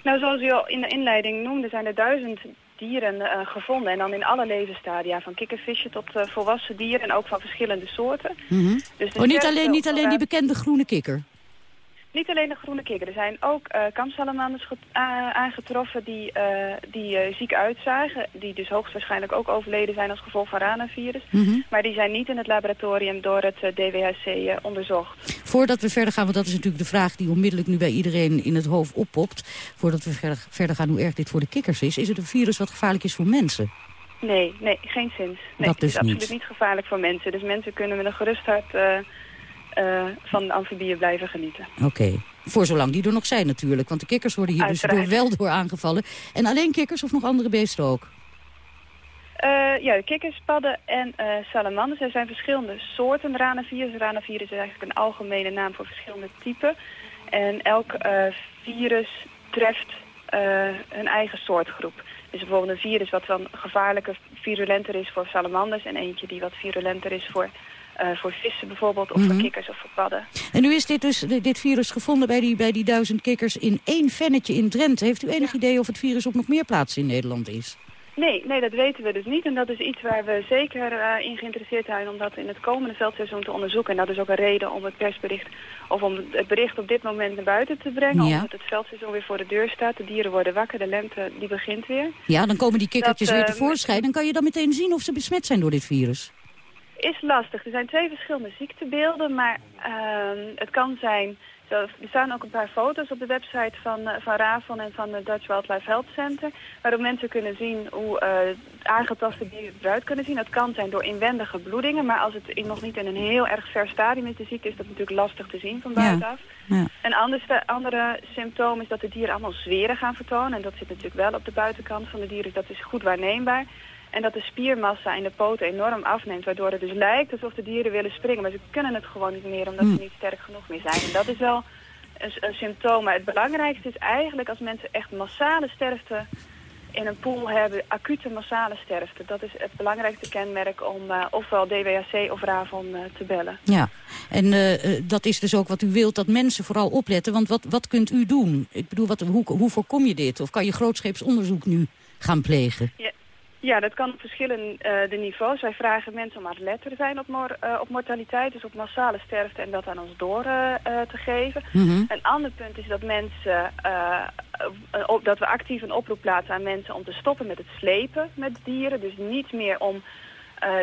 Nou, zoals u al in de inleiding noemde, zijn er duizend dieren uh, gevonden. En dan in alle levensstadia, van kikkervisje tot volwassen dieren en ook van verschillende soorten. Mm -hmm. dus oh, niet alleen, niet alleen die bekende groene kikker? Niet alleen de groene kikker. Er zijn ook uh, kamsalamanders aangetroffen die, uh, die uh, ziek uitzagen. Die dus hoogstwaarschijnlijk ook overleden zijn als gevolg van ranavirus. Mm -hmm. Maar die zijn niet in het laboratorium door het DWHC onderzocht. Voordat we verder gaan, want dat is natuurlijk de vraag die onmiddellijk nu bij iedereen in het hoofd oppopt. Voordat we verder, verder gaan hoe erg dit voor de kikkers is. Is het een virus wat gevaarlijk is voor mensen? Nee, nee, geen zins. Nee, dat dus het is niet. absoluut niet gevaarlijk voor mensen. Dus mensen kunnen met een gerust hart uh, van de amfibieën blijven genieten. Oké. Okay. Voor zolang die er nog zijn natuurlijk. Want de kikkers worden hier Uiteraard. dus door wel door aangevallen. En alleen kikkers of nog andere beesten ook? Eh, ja, de kikkers, padden en eh, salamanders. Er zijn verschillende soorten ranavirus. Ranavirus is eigenlijk een algemene naam voor verschillende typen. En elk eh, virus treft eh, een eigen soortgroep. Dus bijvoorbeeld een virus wat dan gevaarlijker, virulenter is voor salamanders... en eentje die wat virulenter is voor, eh, voor vissen bijvoorbeeld... of voor Mhm. kikkers of voor padden. En nu is dit, dus, dit virus gevonden bij die, bij die duizend kikkers in één vennetje in Drenthe. Heeft u enig idee of het virus op nog meer plaatsen in Nederland is? Nee, nee, dat weten we dus niet. En dat is iets waar we zeker eh, in geïnteresseerd zijn om dat in het komende veldseizoen te onderzoeken. En dat is ook een reden om het persbericht, of om het bericht op dit moment naar buiten te brengen. Ja. Omdat het veldseizoen weer voor de deur staat. De dieren worden wakker, de lente die begint weer. Ja, dan komen die kikkertjes Dat, weer eh, tevoorschijn. Dan kan je dan meteen zien of ze besmet zijn door dit virus. Is lastig. Er zijn twee verschillende ziektebeelden, maar ehm, het kan zijn... Er staan ook een paar foto's op de website van, eh, van RAVON en van het Dutch Wildlife Health Center... waarop mensen kunnen zien hoe eh aangetaste dieren eruit kunnen zien. Dat kan zijn door inwendige bloedingen, maar als het in- nog niet in een heel erg ver stadium is, de ziekte, is dat natuurlijk lastig te zien van buitenaf. Ja. Een ander andere symptoom is dat de dieren allemaal zweren gaan vertonen. En dat zit natuurlijk wel op de buitenkant van de dieren, dus dat is goed waarneembaar. En dat de spiermassa in de poten enorm afneemt, waardoor het dus lijkt alsof de dieren willen springen. Maar ze kunnen het gewoon niet meer, omdat Hmm. ze niet sterk genoeg meer zijn. En dat is wel een, een symptoom. Maar het belangrijkste is eigenlijk als mensen echt massale sterfte in een pool hebben, acute massale sterfte. Dat is het belangrijkste kenmerk om eh, ofwel DWAC of RAVON eh, te bellen. Ja, en eh, dat is dus ook wat u wilt, dat mensen vooral opletten. Want wat, wat kunt u doen? Ik bedoel, wat, hoe, hoe voorkom je dit? Of kan je grootscheeps onderzoek nu gaan plegen? Ja, ja, dat kan op verschillende eh, de niveaus. Wij vragen mensen om alert te zijn op, mor- eh, op mortaliteit, dus op massale sterfte en dat aan ons door eh, te geven. Mhm. Een ander punt is dat mensen, dat we actief een oproep plaatsen aan mensen om te stoppen met het slepen met dieren. Dus niet meer om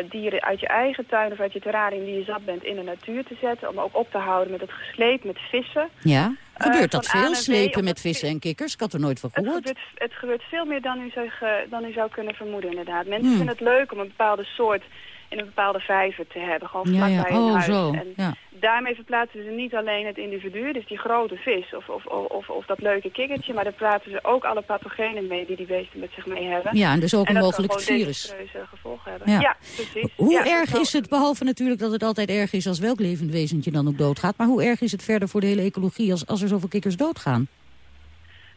dieren uit je eigen tuin of uit je terrarium die je zat bent in de natuur te zetten. Om ook op te houden met het gesleep met vissen. Ja, gebeurt Eh, dat veel? Slepen met vissen en kikkers? Ik had er nooit van Het gehoord. gebeurt, het gebeurt veel meer dan u, zou, dan u zou kunnen vermoeden, inderdaad. Mensen Hmm. vinden het leuk om een bepaalde soort in een bepaalde vijver te hebben. Gewoon Ja, vlak ja. hun Oh, huis. zo. En Ja. daarmee verplaatsen ze niet alleen het individu, dus die grote vis of, of, of, of, of dat leuke kikkertje, maar daar praten ze ook alle pathogenen mee die die beesten met zich mee hebben. Ja, en dus ook een mogelijk virus. gevolgen hebben. Ja. Ja, precies. Hoe Ja, erg is het, behalve natuurlijk dat het altijd erg is als welk levend wezentje dan ook doodgaat, maar hoe erg is het verder voor de hele ecologie als, als er zoveel kikkers doodgaan?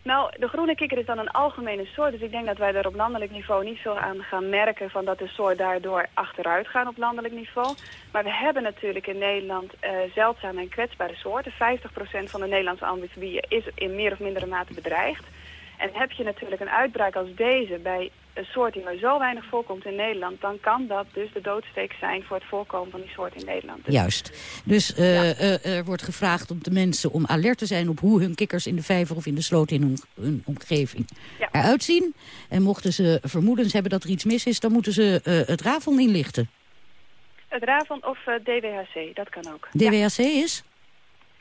Nou, de groene kikker is dan een algemene soort. Dus ik denk dat wij er op landelijk niveau niet veel aan gaan merken... van dat de soort daardoor achteruit gaan op landelijk niveau. Maar we hebben natuurlijk in Nederland eh, zeldzame en kwetsbare soorten. 50% van de Nederlandse amfibieën is in meer of mindere mate bedreigd. En heb je natuurlijk een uitbraak als deze bij een soort die maar zo weinig voorkomt in Nederland... dan kan dat dus de doodsteek zijn voor het voorkomen van die soort in Nederland. Dus Juist. Dus eh, eh, er wordt gevraagd om de mensen om alert te zijn op hoe hun kikkers in de vijver of in de sloot in hun, hun omgeving Ja. eruit zien. En mochten ze vermoedens hebben dat er iets mis is, dan moeten ze eh, het RAVON inlichten. Het RAVON of DWHC, dat kan ook. DWAC is?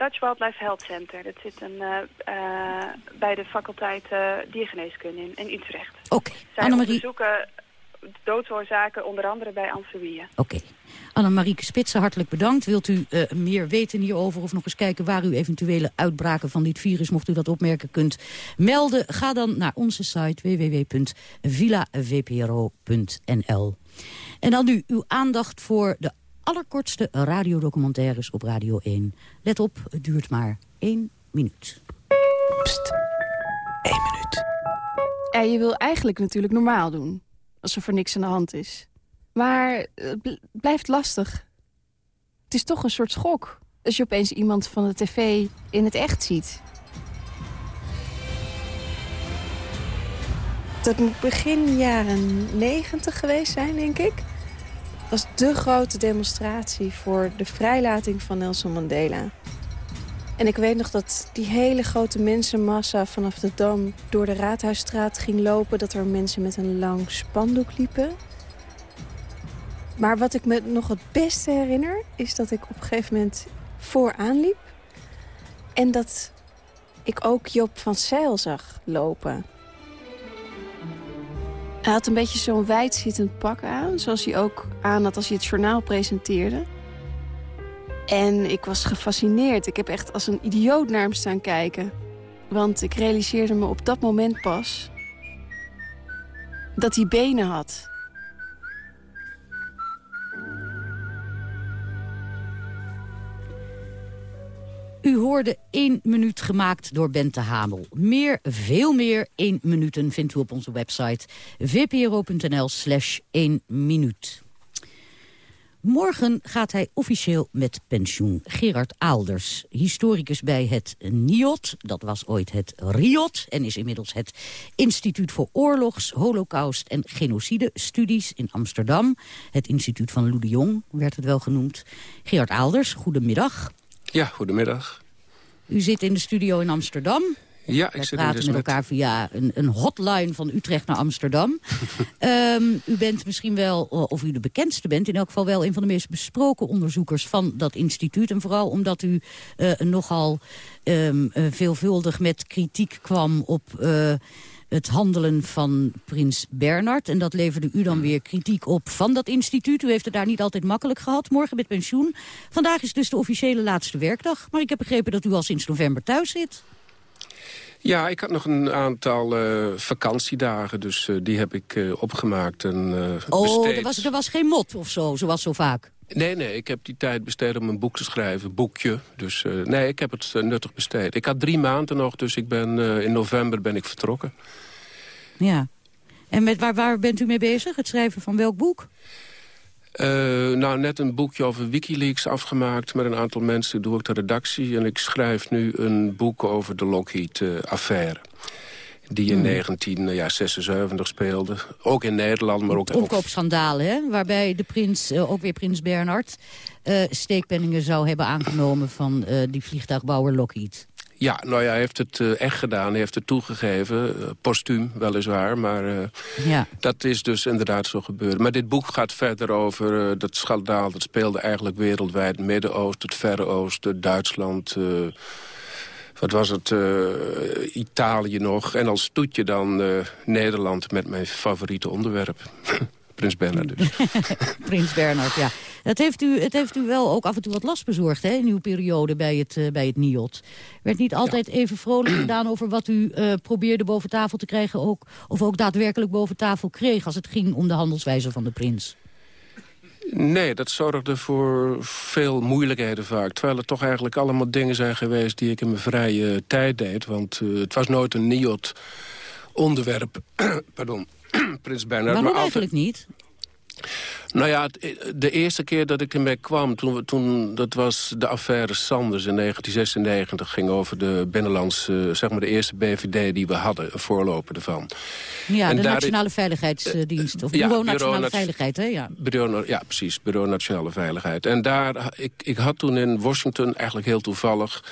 Dutch Wildlife Health Center. Dat zit een, eh, eh, bij de faculteit eh, diergeneeskunde in, in Utrecht. Oké. Zij Annemarie, onderzoeken doodsoorzaken onder andere bij amfibieën. Oké. Annemarieke Spitsen, hartelijk bedankt. Wilt u meer weten hierover of nog eens kijken waar u eventuele uitbraken van dit virus, mocht u dat opmerken, kunt melden? Ga dan naar onze site www.villavpro.nl. En dan nu uw aandacht voor de allerkortste radiodocumentaires op Radio 1. Let op, het duurt maar één minuut. Pst, één minuut. Ja, je wil eigenlijk natuurlijk normaal doen. Als er voor niks aan de hand is. Maar het bl- blijft lastig. Het is toch een soort schok. Als je opeens iemand van de tv in het echt ziet. Dat moet begin jaren negentig geweest zijn, denk ik. Was de grote demonstratie voor de vrijlating van Nelson Mandela. En ik weet nog dat die hele grote mensenmassa vanaf de Dam door de Raadhuisstraat ging lopen. Dat er mensen met een lang spandoek liepen. Maar wat ik me nog het beste herinner, is dat ik op een gegeven moment vooraan liep. En dat ik ook Job van Zijl zag lopen. Hij had een beetje zo'n wijd pak aan, zoals hij ook aan had als hij het journaal presenteerde. En ik was gefascineerd. Ik heb echt als een idioot naar hem staan kijken. Want ik realiseerde me op dat moment pas... dat hij benen had. U hoorde 1 minuut gemaakt door Bente Hamel. Meer, veel meer 1 minuten vindt u op onze website vpro.nl slash 1 minuut. Morgen gaat hij officieel met pensioen. Gerard Aalders, historicus bij het NIOT, dat was ooit het RIOT... en is inmiddels het Instituut voor Oorlogs, Holocaust en Genocide-studies in Amsterdam. Het instituut van Lou de Jong werd het wel genoemd. Gerard Aalders, goedemiddag. Ja, goedemiddag. U zit in de studio in Amsterdam. Ja, ik Wij zit praten met met... elkaar via een, een hotline van Utrecht naar Amsterdam. *laughs* Ehm, u bent misschien wel, of u de bekendste bent... in elk geval wel een van de meest besproken onderzoekers van dat instituut. En vooral omdat u eh, nogal ehm, eh, veelvuldig met kritiek kwam op... eh, het handelen van prins Bernard. En dat leverde u dan weer kritiek op van dat instituut. U heeft het daar niet altijd makkelijk gehad. Morgen met pensioen. Vandaag is dus de officiële laatste werkdag. Maar ik heb begrepen dat u al sinds november thuis zit. Ja, ik had nog een aantal eh, vakantiedagen, dus eh, die heb ik eh, opgemaakt en Oh, er was, er was geen mot of zo, zoals zo vaak. Nee, nee, ik heb die tijd besteed om een boek te schrijven, boekje. Dus eh, nee, ik heb het eh, nuttig besteed. Ik had drie maanden nog, dus ik ben, eh, in november ben ik vertrokken. Ja. En met, waar, waar bent u mee bezig? Het schrijven van welk boek? Nou, net een boekje over Wikileaks afgemaakt met een aantal mensen. Doe ik de redactie en ik schrijf nu een boek over de Lockheed-affaire. Die in Hmm. 1976 speelde. Ook in Nederland, maar ook... ook Omkoopschandalen, hè? waarbij de prins, eh, ook weer prins Bernhard... eh, steekpenningen zou hebben aangenomen van eh, die vliegtuigbouwer Lockheed. Ja, nou ja, hij heeft het echt gedaan. Hij heeft het toegegeven, postuum weliswaar. Maar Ja. dat is dus inderdaad zo gebeurd. Maar dit boek gaat verder over dat schandaal. Dat speelde eigenlijk wereldwijd. Midden-Oosten, het Verre Oosten, Duitsland... wat was het, eh, Italië nog. En als toetje dan eh, Nederland met mijn favoriete onderwerp. *laughs* Prins Bernhard dus. *laughs* prins Bernhard, ja. Het heeft, u, het heeft u wel ook af en toe wat last bezorgd hè, in uw periode bij het, eh, bij het NIOT. Werd niet altijd even vrolijk gedaan over wat u probeerde boven tafel te krijgen... Ook, of ook daadwerkelijk boven tafel kreeg als het ging om de handelswijze van de prins? Nee, dat zorgde voor veel moeilijkheden vaak. Terwijl het toch eigenlijk allemaal dingen zijn geweest... die ik in mijn vrije tijd deed. Want eh, het was nooit een NIOT-onderwerp. *clears throat* Pardon, *clears throat* Prins Bernhard. Waarom maar altijd- eigenlijk niet? Nou ja, het- de eerste keer dat ik ermee kwam, toen, toen, dat was de affaire Sanders in 1996. ging over de binnenlandse, zeg maar de eerste BVD die we hadden, een voorloper ervan. Ja, En de Nationale Veiligheidsdienst. Of ja, Bureau Nationale Nat- Veiligheid, hè? Ja. Bureau, ja, precies. Bureau Nationale Veiligheid. En daar, ik, ik had toen in Washington eigenlijk heel toevallig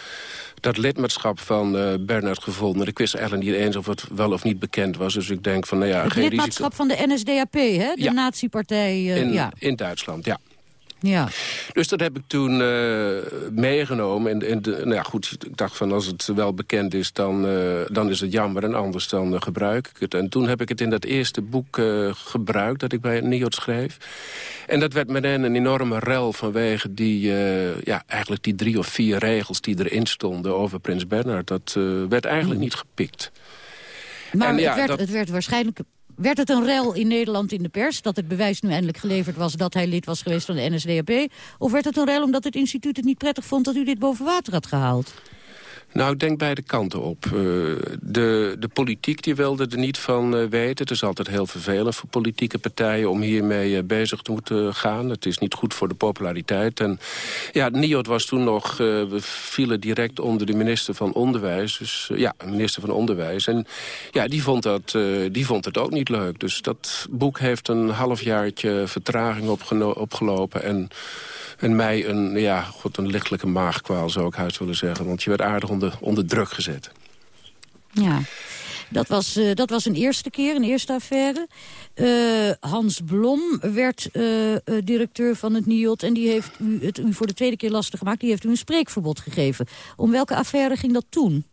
dat lidmaatschap van eh Bernard gevonden. Ik wist eigenlijk niet eens of het wel of niet bekend was. Dus ik denk van, nou ja, Het lidmaatschap risico. van de NSDAP, hè? De Ja. nazi-partij. eh, In, ja. in Duitsland, ja. Ja. Dus dat heb ik toen eh, meegenomen. En, en de, nou ja, goed, ik dacht van als het wel bekend is, dan, eh, dan is het jammer. En anders dan eh, gebruik ik het. En toen heb ik het in dat eerste boek gebruikt dat ik bij NIOT schreef. En dat werd meteen een enorme rel vanwege die, ja, eigenlijk die drie of vier regels die erin stonden over Prins Bernhard. Dat werd eigenlijk niet gepikt. Maar En ja, het, werd, dat- het werd waarschijnlijk... Werd het een rel in Nederland in de pers... dat het bewijs nu eindelijk geleverd was dat hij lid was geweest van de NSDAP? Of werd het een rel omdat het instituut het niet prettig vond... dat u dit boven water had gehaald? Nou, ik denk beide kanten op. Eh, de, de politiek die wilde er niet van eh, weten. Het is altijd heel vervelend voor politieke partijen om hiermee eh, bezig te moeten gaan. Het is niet goed voor de populariteit. En ja, NIOD was toen nog... we vielen direct onder de minister van Onderwijs. Dus ja, minister van Onderwijs. En ja, die vond, dat, die vond het ook niet leuk. Dus dat boek heeft een halfjaartje vertraging opgelopen. En en mij een, ja, god, een lichtelijke maagkwaal, zou ik huis willen zeggen. Want je werd aardig onder, onder druk gezet. Ja. Dat was, eh, dat was een eerste keer, een eerste affaire. Eh, Hans Blom werd eh, directeur van het NIOT... en die heeft u, het u voor de tweede keer lastig gemaakt. Die heeft u een spreekverbod gegeven. Om welke affaire ging dat toen?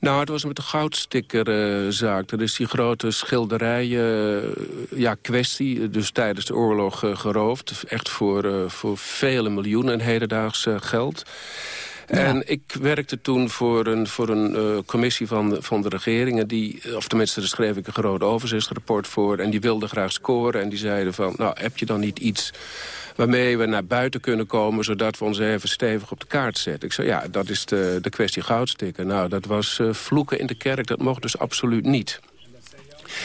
Nou, het was met de goudstickerzaak. dat is die grote schilderijen, eh, ja, kwestie. eh, Dus tijdens de oorlog eh, geroofd. Echt voor, voor vele miljoenen hedendaags geld. En ik werkte toen voor een, voor een commissie van, de- van de regeringen. Die, of tenminste, daar schreef ik een groot overzichtsrapport voor. En die wilden graag scoren. En die zeiden van, nou, heb je dan niet iets waarmee we naar buiten kunnen komen... zodat we ons even stevig op de kaart zetten. Ik zei, ja, dat is de, de kwestie goudstikken. Nou, dat was eh, vloeken in de kerk, dat mocht dus absoluut niet.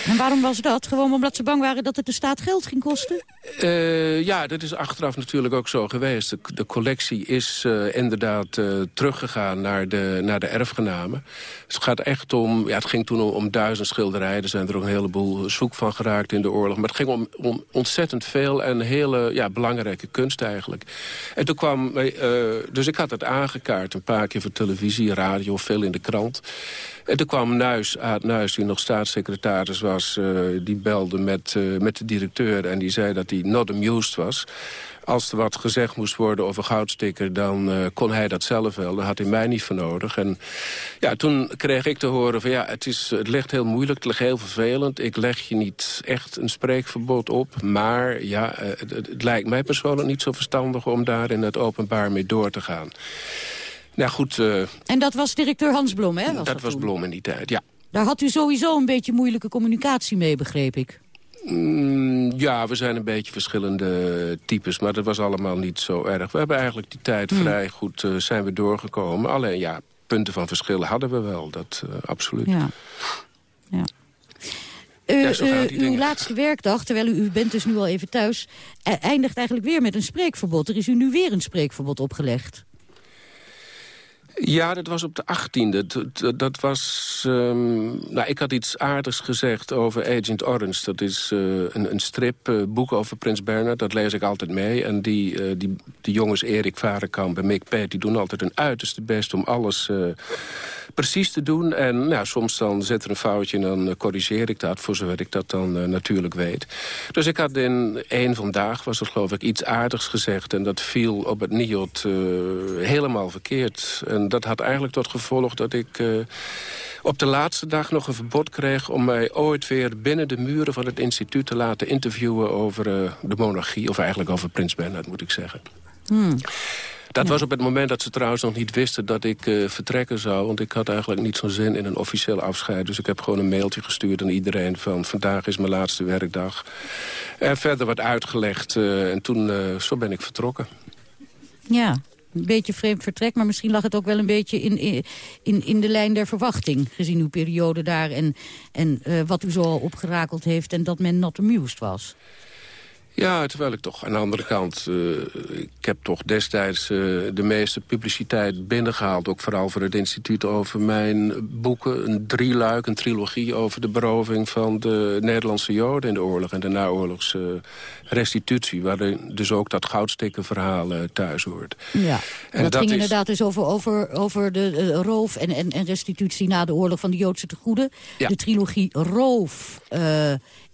En waarom was dat? Gewoon omdat ze bang waren dat het de staat geld ging kosten? Uh, ja, dat is achteraf natuurlijk ook zo geweest. De, collectie is uh, inderdaad uh, teruggegaan naar de, naar de erfgenamen. Het gaat echt om... Ja, het ging toen om, duizend schilderijen. Er zijn er ook een heleboel zoek van geraakt in de oorlog. Maar het ging om, om ontzettend veel en hele ja, belangrijke kunst eigenlijk. En toen kwam... dus ik had het aangekaart een paar keer voor televisie, radio, veel in de krant. En toen kwam Nuis, Aad Nuis, die nog staatssecretaris was... Uh, die belde met, uh, met de directeur en die zei dat hij not amused was. Als er wat gezegd moest worden over goudstikker... dan kon hij dat zelf wel. Daar had hij mij niet voor nodig. En ja, toen kreeg ik te horen van... ja, het, is, het ligt heel moeilijk, het ligt heel vervelend. Ik leg je niet echt een spreekverbod op. Maar ja, het, het lijkt mij persoonlijk niet zo verstandig... om daar in het openbaar mee door te gaan. Nou goed... Uh, en dat was directeur Hans Blom, hè? Was dat, dat was toen? Blom in die tijd, ja. Daar had u sowieso een beetje moeilijke communicatie mee, begreep ik. Mm, ja, we zijn een beetje verschillende types, maar dat was allemaal niet zo erg. We hebben eigenlijk die tijd Hmm. vrij goed uh, zijn we doorgekomen. Alleen ja, punten van verschil hadden we wel, dat uh, absoluut. Ja. ja. Uh, ja, uw laatste werkdag, terwijl u, u bent dus nu al even thuis... Uh, eindigt eigenlijk weer met een spreekverbod. Er is u nu weer een spreekverbod opgelegd. Ja, dat was op de 18e. Dat, was... Um, nou, ik had iets aardigs gezegd over Agent Orange. Dat is uh, een, een stripboek uh, over Prins Bernhard. Dat lees ik altijd mee. En die, uh, die, jongens Erik Varenkamp en Mick Pett... die doen altijd hun uiterste best om alles precies te doen. En nou, soms dan zit er een foutje en dan corrigeer ik dat... voor zover ik dat dan natuurlijk weet. Dus ik had in één vandaag, was er geloof ik, iets aardigs gezegd... en dat viel op het NIOT helemaal verkeerd... En dat had eigenlijk tot gevolg dat ik op de laatste dag nog een verbod kreeg... om mij ooit weer binnen de muren van het instituut te laten interviewen... over de monarchie, of eigenlijk over Prins Bernhard, moet ik zeggen. Hmm. Dat ja. was op het moment dat ze trouwens nog niet wisten dat ik uh, vertrekken zou. Want ik had eigenlijk niet zo'n zin in een officieel afscheid. Dus ik heb gewoon een mailtje gestuurd aan iedereen van... vandaag is mijn laatste werkdag. En verder wat uitgelegd. Uh, en toen, uh, zo ben ik vertrokken. Ja, een beetje vreemd vertrek, maar misschien lag het ook wel een beetje in, in, in de lijn der verwachting. Gezien uw periode daar en, en uh, wat u zo al opgerakeld heeft en dat men not amused was. Ja, terwijl ik toch aan de andere kant... Uh, ik heb toch destijds uh, de meeste publiciteit binnengehaald... ook vooral voor het instituut over mijn boeken. Een drieluik, een trilogie over de beroving van de Nederlandse Joden in de oorlog... en de naoorlogse uh, restitutie, waarin dus ook dat goudstikkenverhaal thuis hoort. Ja, en dat, dat ging is... inderdaad dus over, over, over de roof en, en, en restitutie na de oorlog van de Joodse tegoeden. Ja. De trilogie Roof...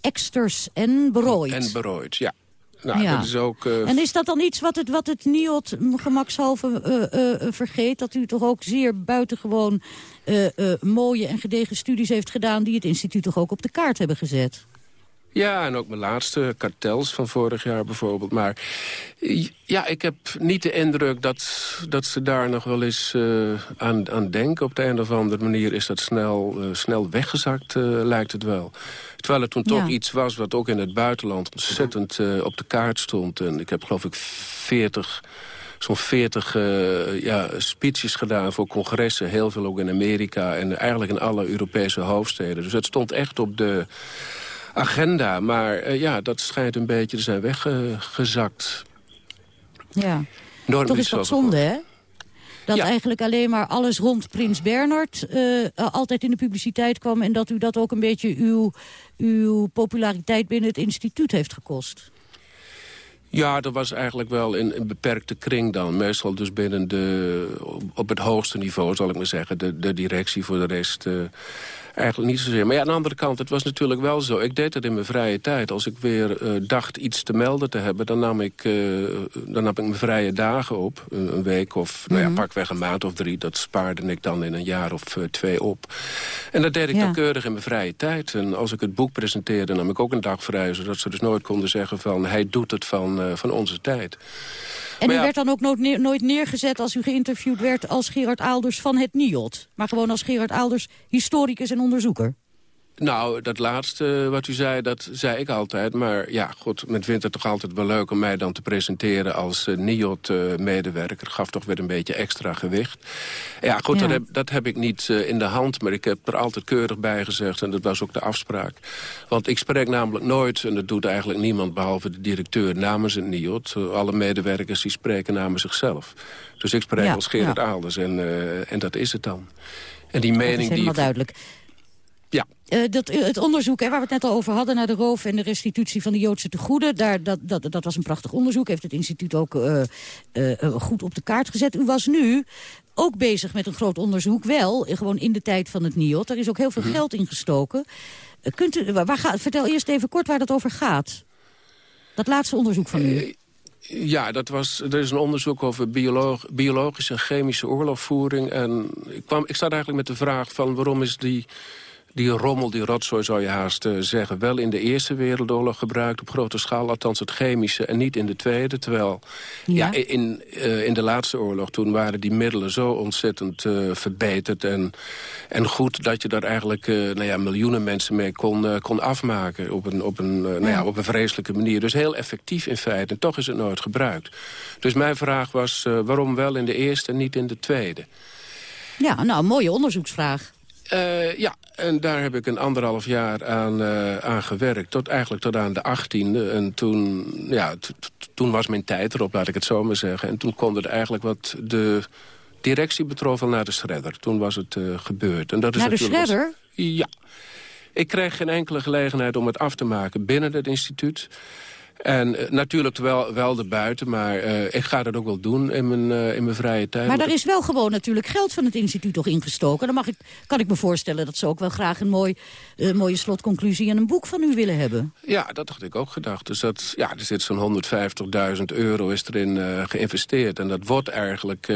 Eksters en Berooid. En Berooid, ja. Nou, ja. dat is ook, uh... En is dat dan iets wat het, wat het NIOT gemakshalve uh, uh, vergeet? Dat u toch ook zeer buitengewoon mooie en gedegen studies heeft gedaan... die het instituut toch ook op de kaart hebben gezet? Ja, en ook mijn laatste kartels van vorig jaar bijvoorbeeld. Maar ja, ik heb niet de indruk dat, dat ze daar nog wel eens uh, aan, aan denken. Op de een of andere manier is dat snel, uh, snel weggezakt, uh, lijkt het wel. Terwijl het toen toch iets was wat ook in het buitenland ontzettend op de kaart stond. En ik heb geloof ik 40 zo'n 40 uh, ja, speeches gedaan voor congressen. Heel veel ook in Amerika en eigenlijk in alle Europese hoofdsteden. Dus het stond echt op de agenda. Maar uh, ja, dat schijnt een beetje te zijn weggezakt. Ja, toch is dat zonde, hè? Dat ja. eigenlijk alleen maar alles rond Prins Bernhard uh, altijd in de publiciteit kwam... en dat u dat ook een beetje uw, uw populariteit binnen het instituut heeft gekost. Ja, dat was eigenlijk wel in een beperkte kring dan. Meestal dus binnen de, op het hoogste niveau, zal ik maar zeggen. De, de directie voor de rest... Uh, Eigenlijk niet zozeer. Maar ja, aan de andere kant, het was natuurlijk wel zo. Ik deed het in mijn vrije tijd. Als ik weer uh, dacht iets te melden te hebben... dan nam ik, uh, dan nam ik mijn vrije dagen op. Een, een week of, mm -hmm. nou ja, pakweg een maand of drie. Dat spaarde ik dan in een jaar of uh, twee op. En dat deed ik ja. dan keurig in mijn vrije tijd. En als ik het boek presenteerde, nam ik ook een dag vrij... zodat ze dus nooit konden zeggen van... hij doet het van, van onze tijd. En maar u ja, werd dan ook nooit, neer, nooit neergezet als u geïnterviewd werd als Gerard Aalders van het NIOT. Maar gewoon als Gerard Aalders, historicus en onderzoeker. Nou, dat laatste wat u zei, dat zei ik altijd. Maar ja, goed, men vindt het toch altijd wel leuk om mij dan te presenteren als uh, NIOT-medewerker. Gaf toch weer een beetje extra gewicht. Ja, goed, Ja. Dat, heb, dat heb ik niet eh, in de hand. Maar ik heb er altijd keurig bij gezegd. En dat was ook de afspraak. Want ik spreek namelijk nooit, en dat doet eigenlijk niemand... behalve de directeur namens het NIOT. Alle medewerkers die spreken namens zichzelf. Dus ik spreek Ja, als Gerard ja. Aalders. En, eh, en dat is het dan. En die Dat mening is die... helemaal duidelijk. Ja. Eh, dat, eh, het onderzoek hè, waar we het net al over hadden... naar de roof en de restitutie van de Joodse tegoeden... Daar, dat, dat, dat was een prachtig onderzoek. Heeft het instituut ook eh, goed op de kaart gezet. U was nu ook bezig met een groot onderzoek. Wel, gewoon in de tijd van het NIOT. Er is ook heel veel geld in gestoken. Kunt u, waar, gaat, vertel eerst even kort waar dat over gaat. Dat laatste onderzoek van u. Ja, dat was, er is een onderzoek over biologische en chemische oorlogvoering. En ik, kwam, ik zat eigenlijk met de vraag van waarom is die, die rommel, die rotzooi zou je haast eh, zeggen... wel in de Eerste Wereldoorlog gebruikt op grote schaal, althans het chemische... en niet in de Tweede, terwijl ja. in, eh, in de laatste oorlog... toen waren die middelen zo ontzettend eh, verbeterd en, en goed... dat je daar eigenlijk nou ja, miljoenen mensen mee kon, kon afmaken... op een, op, een, nou ja, op een vreselijke manier. Dus heel effectief in feite, en toch is het nooit gebruikt. Dus mijn vraag was waarom wel in de Eerste en niet in de Tweede? Ja, nou, mooie onderzoeksvraag. Uh, ja, en daar heb ik een anderhalf jaar aan, uh, aan gewerkt. Tot, eigenlijk tot aan de achttiende. En toen, ja, toen was mijn tijd erop, laat ik het zo maar zeggen. En toen kon het eigenlijk wat de directie betrof al naar de shredder. Toen was het uh, gebeurd. En dat is naar de shredder? Ja. Ik kreeg geen enkele gelegenheid om het af te maken binnen het instituut. En uh, natuurlijk wel, wel erbuiten, maar uh, ik ga dat ook wel doen in mijn, uh, in mijn vrije tijd. Maar daar is wel gewoon natuurlijk geld van het instituut toch ingestoken. Dan mag ik, kan ik me voorstellen dat ze ook wel graag een mooi, mooie slotconclusie en een boek van u willen hebben. Ja, dat had ik ook gedacht. Dus dat, ja, er zit zo'n 150.000 euro is erin geïnvesteerd. En dat wordt eigenlijk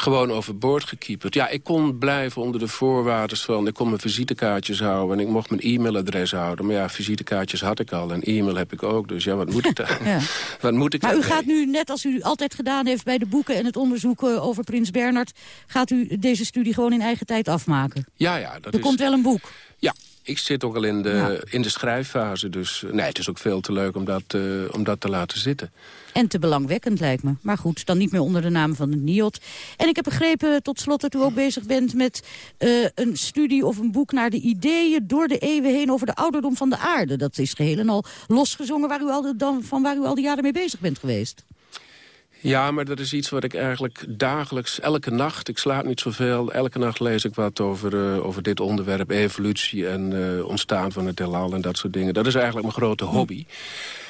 gewoon overboord gekieperd. Ja, ik kon blijven onder de voorwaarden van... ik kon mijn visitekaartjes houden en ik mocht mijn e-mailadres houden. Maar ja, visitekaartjes had ik al en e-mail heb ik ook. Dus ja, wat moet ik daar? *laughs* ja. wat moet ik maar u gaat nu, net als u altijd gedaan heeft bij de boeken... en het onderzoek over Prins Bernhard... gaat u deze studie gewoon in eigen tijd afmaken? Ja, ja. Dat er is... komt wel een boek? Ja, ik zit ook al in de, ja. in de schrijffase. Dus nee, het is ook veel te leuk om dat, uh, om dat te laten zitten. En te belangwekkend lijkt me. Maar goed, dan niet meer onder de naam van het NIOT. En ik heb begrepen tot slot dat u ook bezig bent met uh, een studie of een boek naar de ideeën door de eeuwen heen over de ouderdom van de aarde. Dat is geheel en al losgezongen waar u al de, dan, van waar u al die jaren mee bezig bent geweest. Ja, maar dat is iets wat ik eigenlijk dagelijks, elke nacht... ik slaap niet zoveel, elke nacht lees ik wat over, uh, over dit onderwerp... evolutie en uh, ontstaan van het heelal en dat soort dingen. Dat is eigenlijk mijn grote hobby.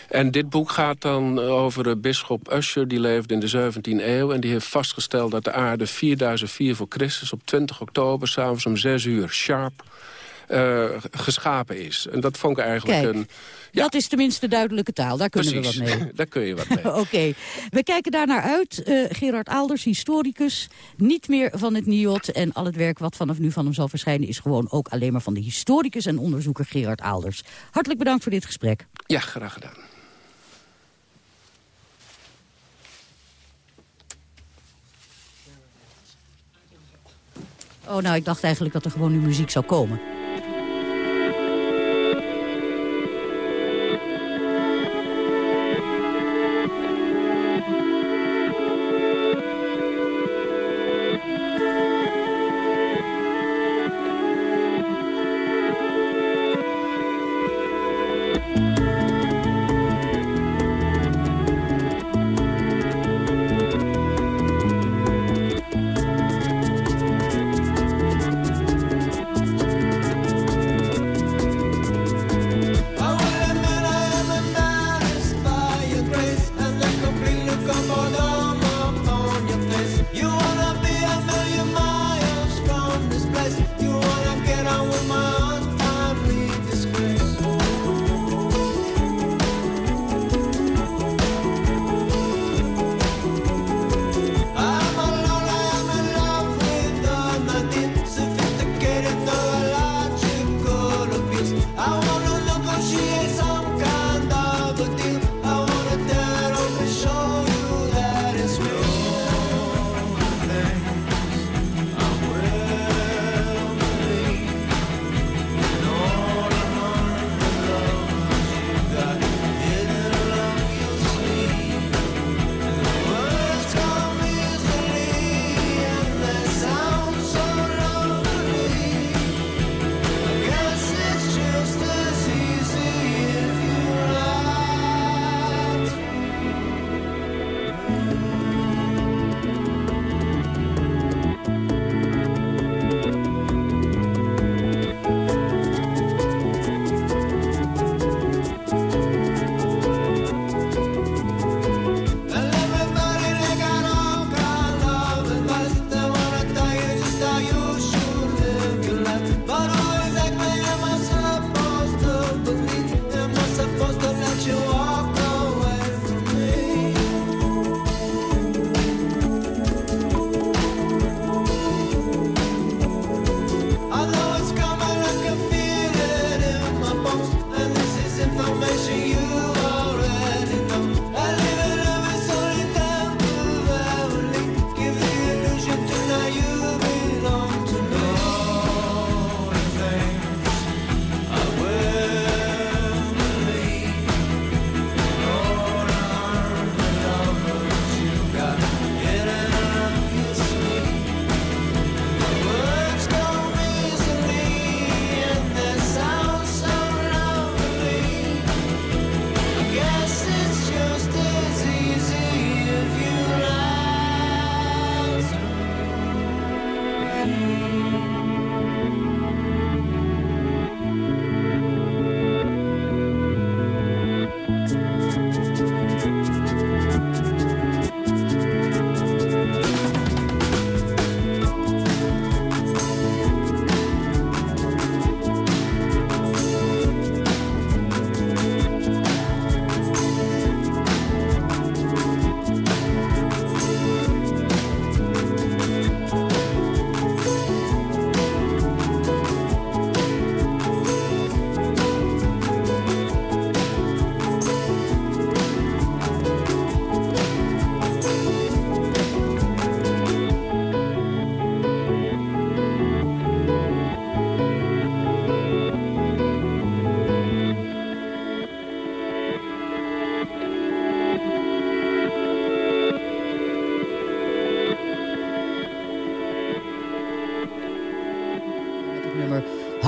En dit boek gaat dan over uh, bisschop Usher, die leefde in de 17e eeuw... en die heeft vastgesteld dat de aarde 4004 voor Christus... op 20 oktober, s'avonds om 6 uur, sharp... Uh, geschapen is. En dat vond ik eigenlijk Kijk, een... Ja. Dat is tenminste duidelijke taal, daar kunnen Precies. we wat mee. *laughs* daar kun je wat mee. *laughs* Oké, okay. we kijken daar naar uit. Uh, Gerard Aalders, historicus, niet meer van het NIOT... en al het werk wat vanaf nu van hem zal verschijnen... is gewoon ook alleen maar van de historicus en onderzoeker Gerard Aalders. Hartelijk bedankt voor dit gesprek. Ja, graag gedaan. Oh, nou, ik dacht eigenlijk dat er gewoon nu muziek zou komen.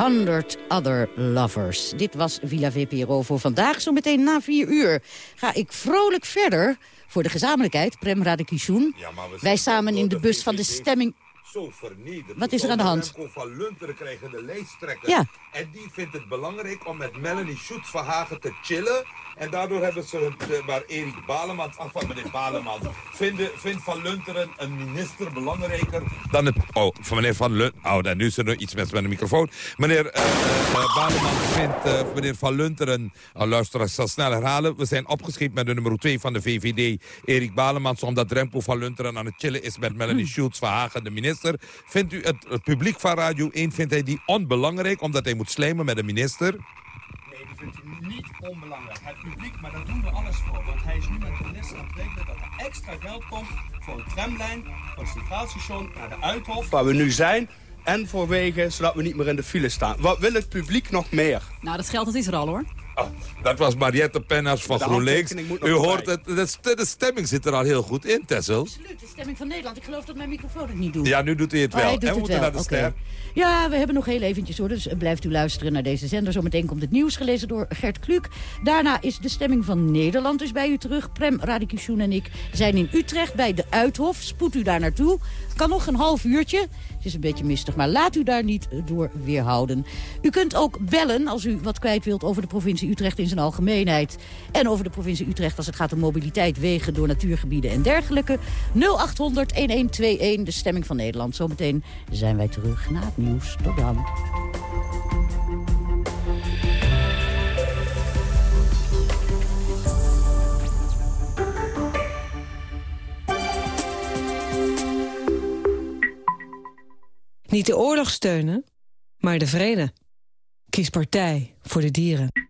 100 Other Lovers. Dit was Villa VPRO voor vandaag. Zometeen na vier uur ga ik vrolijk verder voor de gezamenlijkheid. Prem Radekishun. Wij samen in de bus van de stemming... Zo. Wat is er aan de hand? Van Lunteren krijgen de lijsttrekker. Ja. En die vindt het belangrijk om met Melanie Schutz Verhagen te chillen. En daardoor hebben ze het, eh, waar Erik Balemans, af van meneer Balemans, vindt Van Lunteren een minister belangrijker dan het... Oh, van meneer Van Lunteren... Oh, dan nu is er nog iets met mijn microfoon. Meneer eh, eh, eh, Balemans vindt meneer Van Lunteren... Oh, luister, ik zal snel herhalen. We zijn opgeschreven met de nummer 2 van de VVD, Erik Balemans... omdat Remco Van Lunteren aan het chillen is met Melanie Schultz Verhagen, de minister. Vindt u het, het publiek van Radio 1, vindt hij die onbelangrijk... omdat hij moet slijmen met de minister? Vindt hij niet onbelangrijk. Het publiek, maar daar doen we alles voor. Want hij is nu met de minister aan het regelen dat er extra geld komt voor een tramlijn van het Centraal Station naar de Uithof. Waar we nu zijn. En voor wegen, zodat we niet meer in de file staan. Wat wil het publiek nog meer? Nou, dat geld dat is er al hoor. *laughs* Dat was Mariette Pennas van GroenLinks. U hoort het, de, de stemming zit er al heel goed in, Tessel. Absoluut, de stemming van Nederland. Ik geloof dat mijn microfoon het niet doet. Ja, nu doet hij het Oh, wel. hij doet en we het moeten wel, naar de oké. ster. Ja, we hebben nog heel eventjes hoor, dus blijft u luisteren naar deze zender. Zometeen komt het nieuws, gelezen door Gert Kluk. Daarna is de stemming van Nederland dus bij u terug. Prem Radikishun en ik zijn in Utrecht bij de Uithof. Spoed u daar naartoe. Kan nog een half uurtje. Het is een beetje mistig, maar laat u daar niet door weerhouden. U kunt ook bellen als u wat kwijt wilt over de provincie Utrecht in zijn algemeenheid. En over de provincie Utrecht als het gaat om mobiliteit, wegen door natuurgebieden en dergelijke. 0800 1121, de stemming van Nederland. Zometeen zijn wij terug na het nieuws. Tot dan. Niet de oorlog steunen, maar de vrede. Kies partij voor de dieren.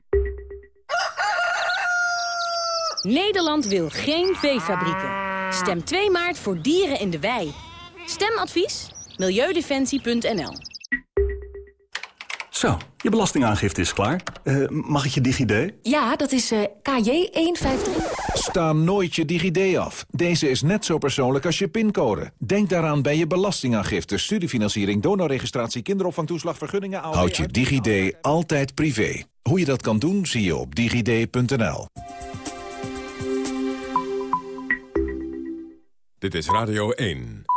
Nederland wil geen veefabrieken. Stem 2 maart voor dieren in de wei. Stemadvies? Milieudefensie.nl Zo, je belastingaangifte is klaar. Eh, mag ik je DigiD? Ja, dat is eh, KJ153. Sta nooit je DigiD af. Deze is net zo persoonlijk als je pincode. Denk daaraan bij je belastingaangifte, studiefinanciering, donorregistratie, kinderopvangtoeslag, vergunningen... Houd je DigiD altijd privé. Hoe je dat kan doen, zie je op digid.nl. Dit is Radio 1.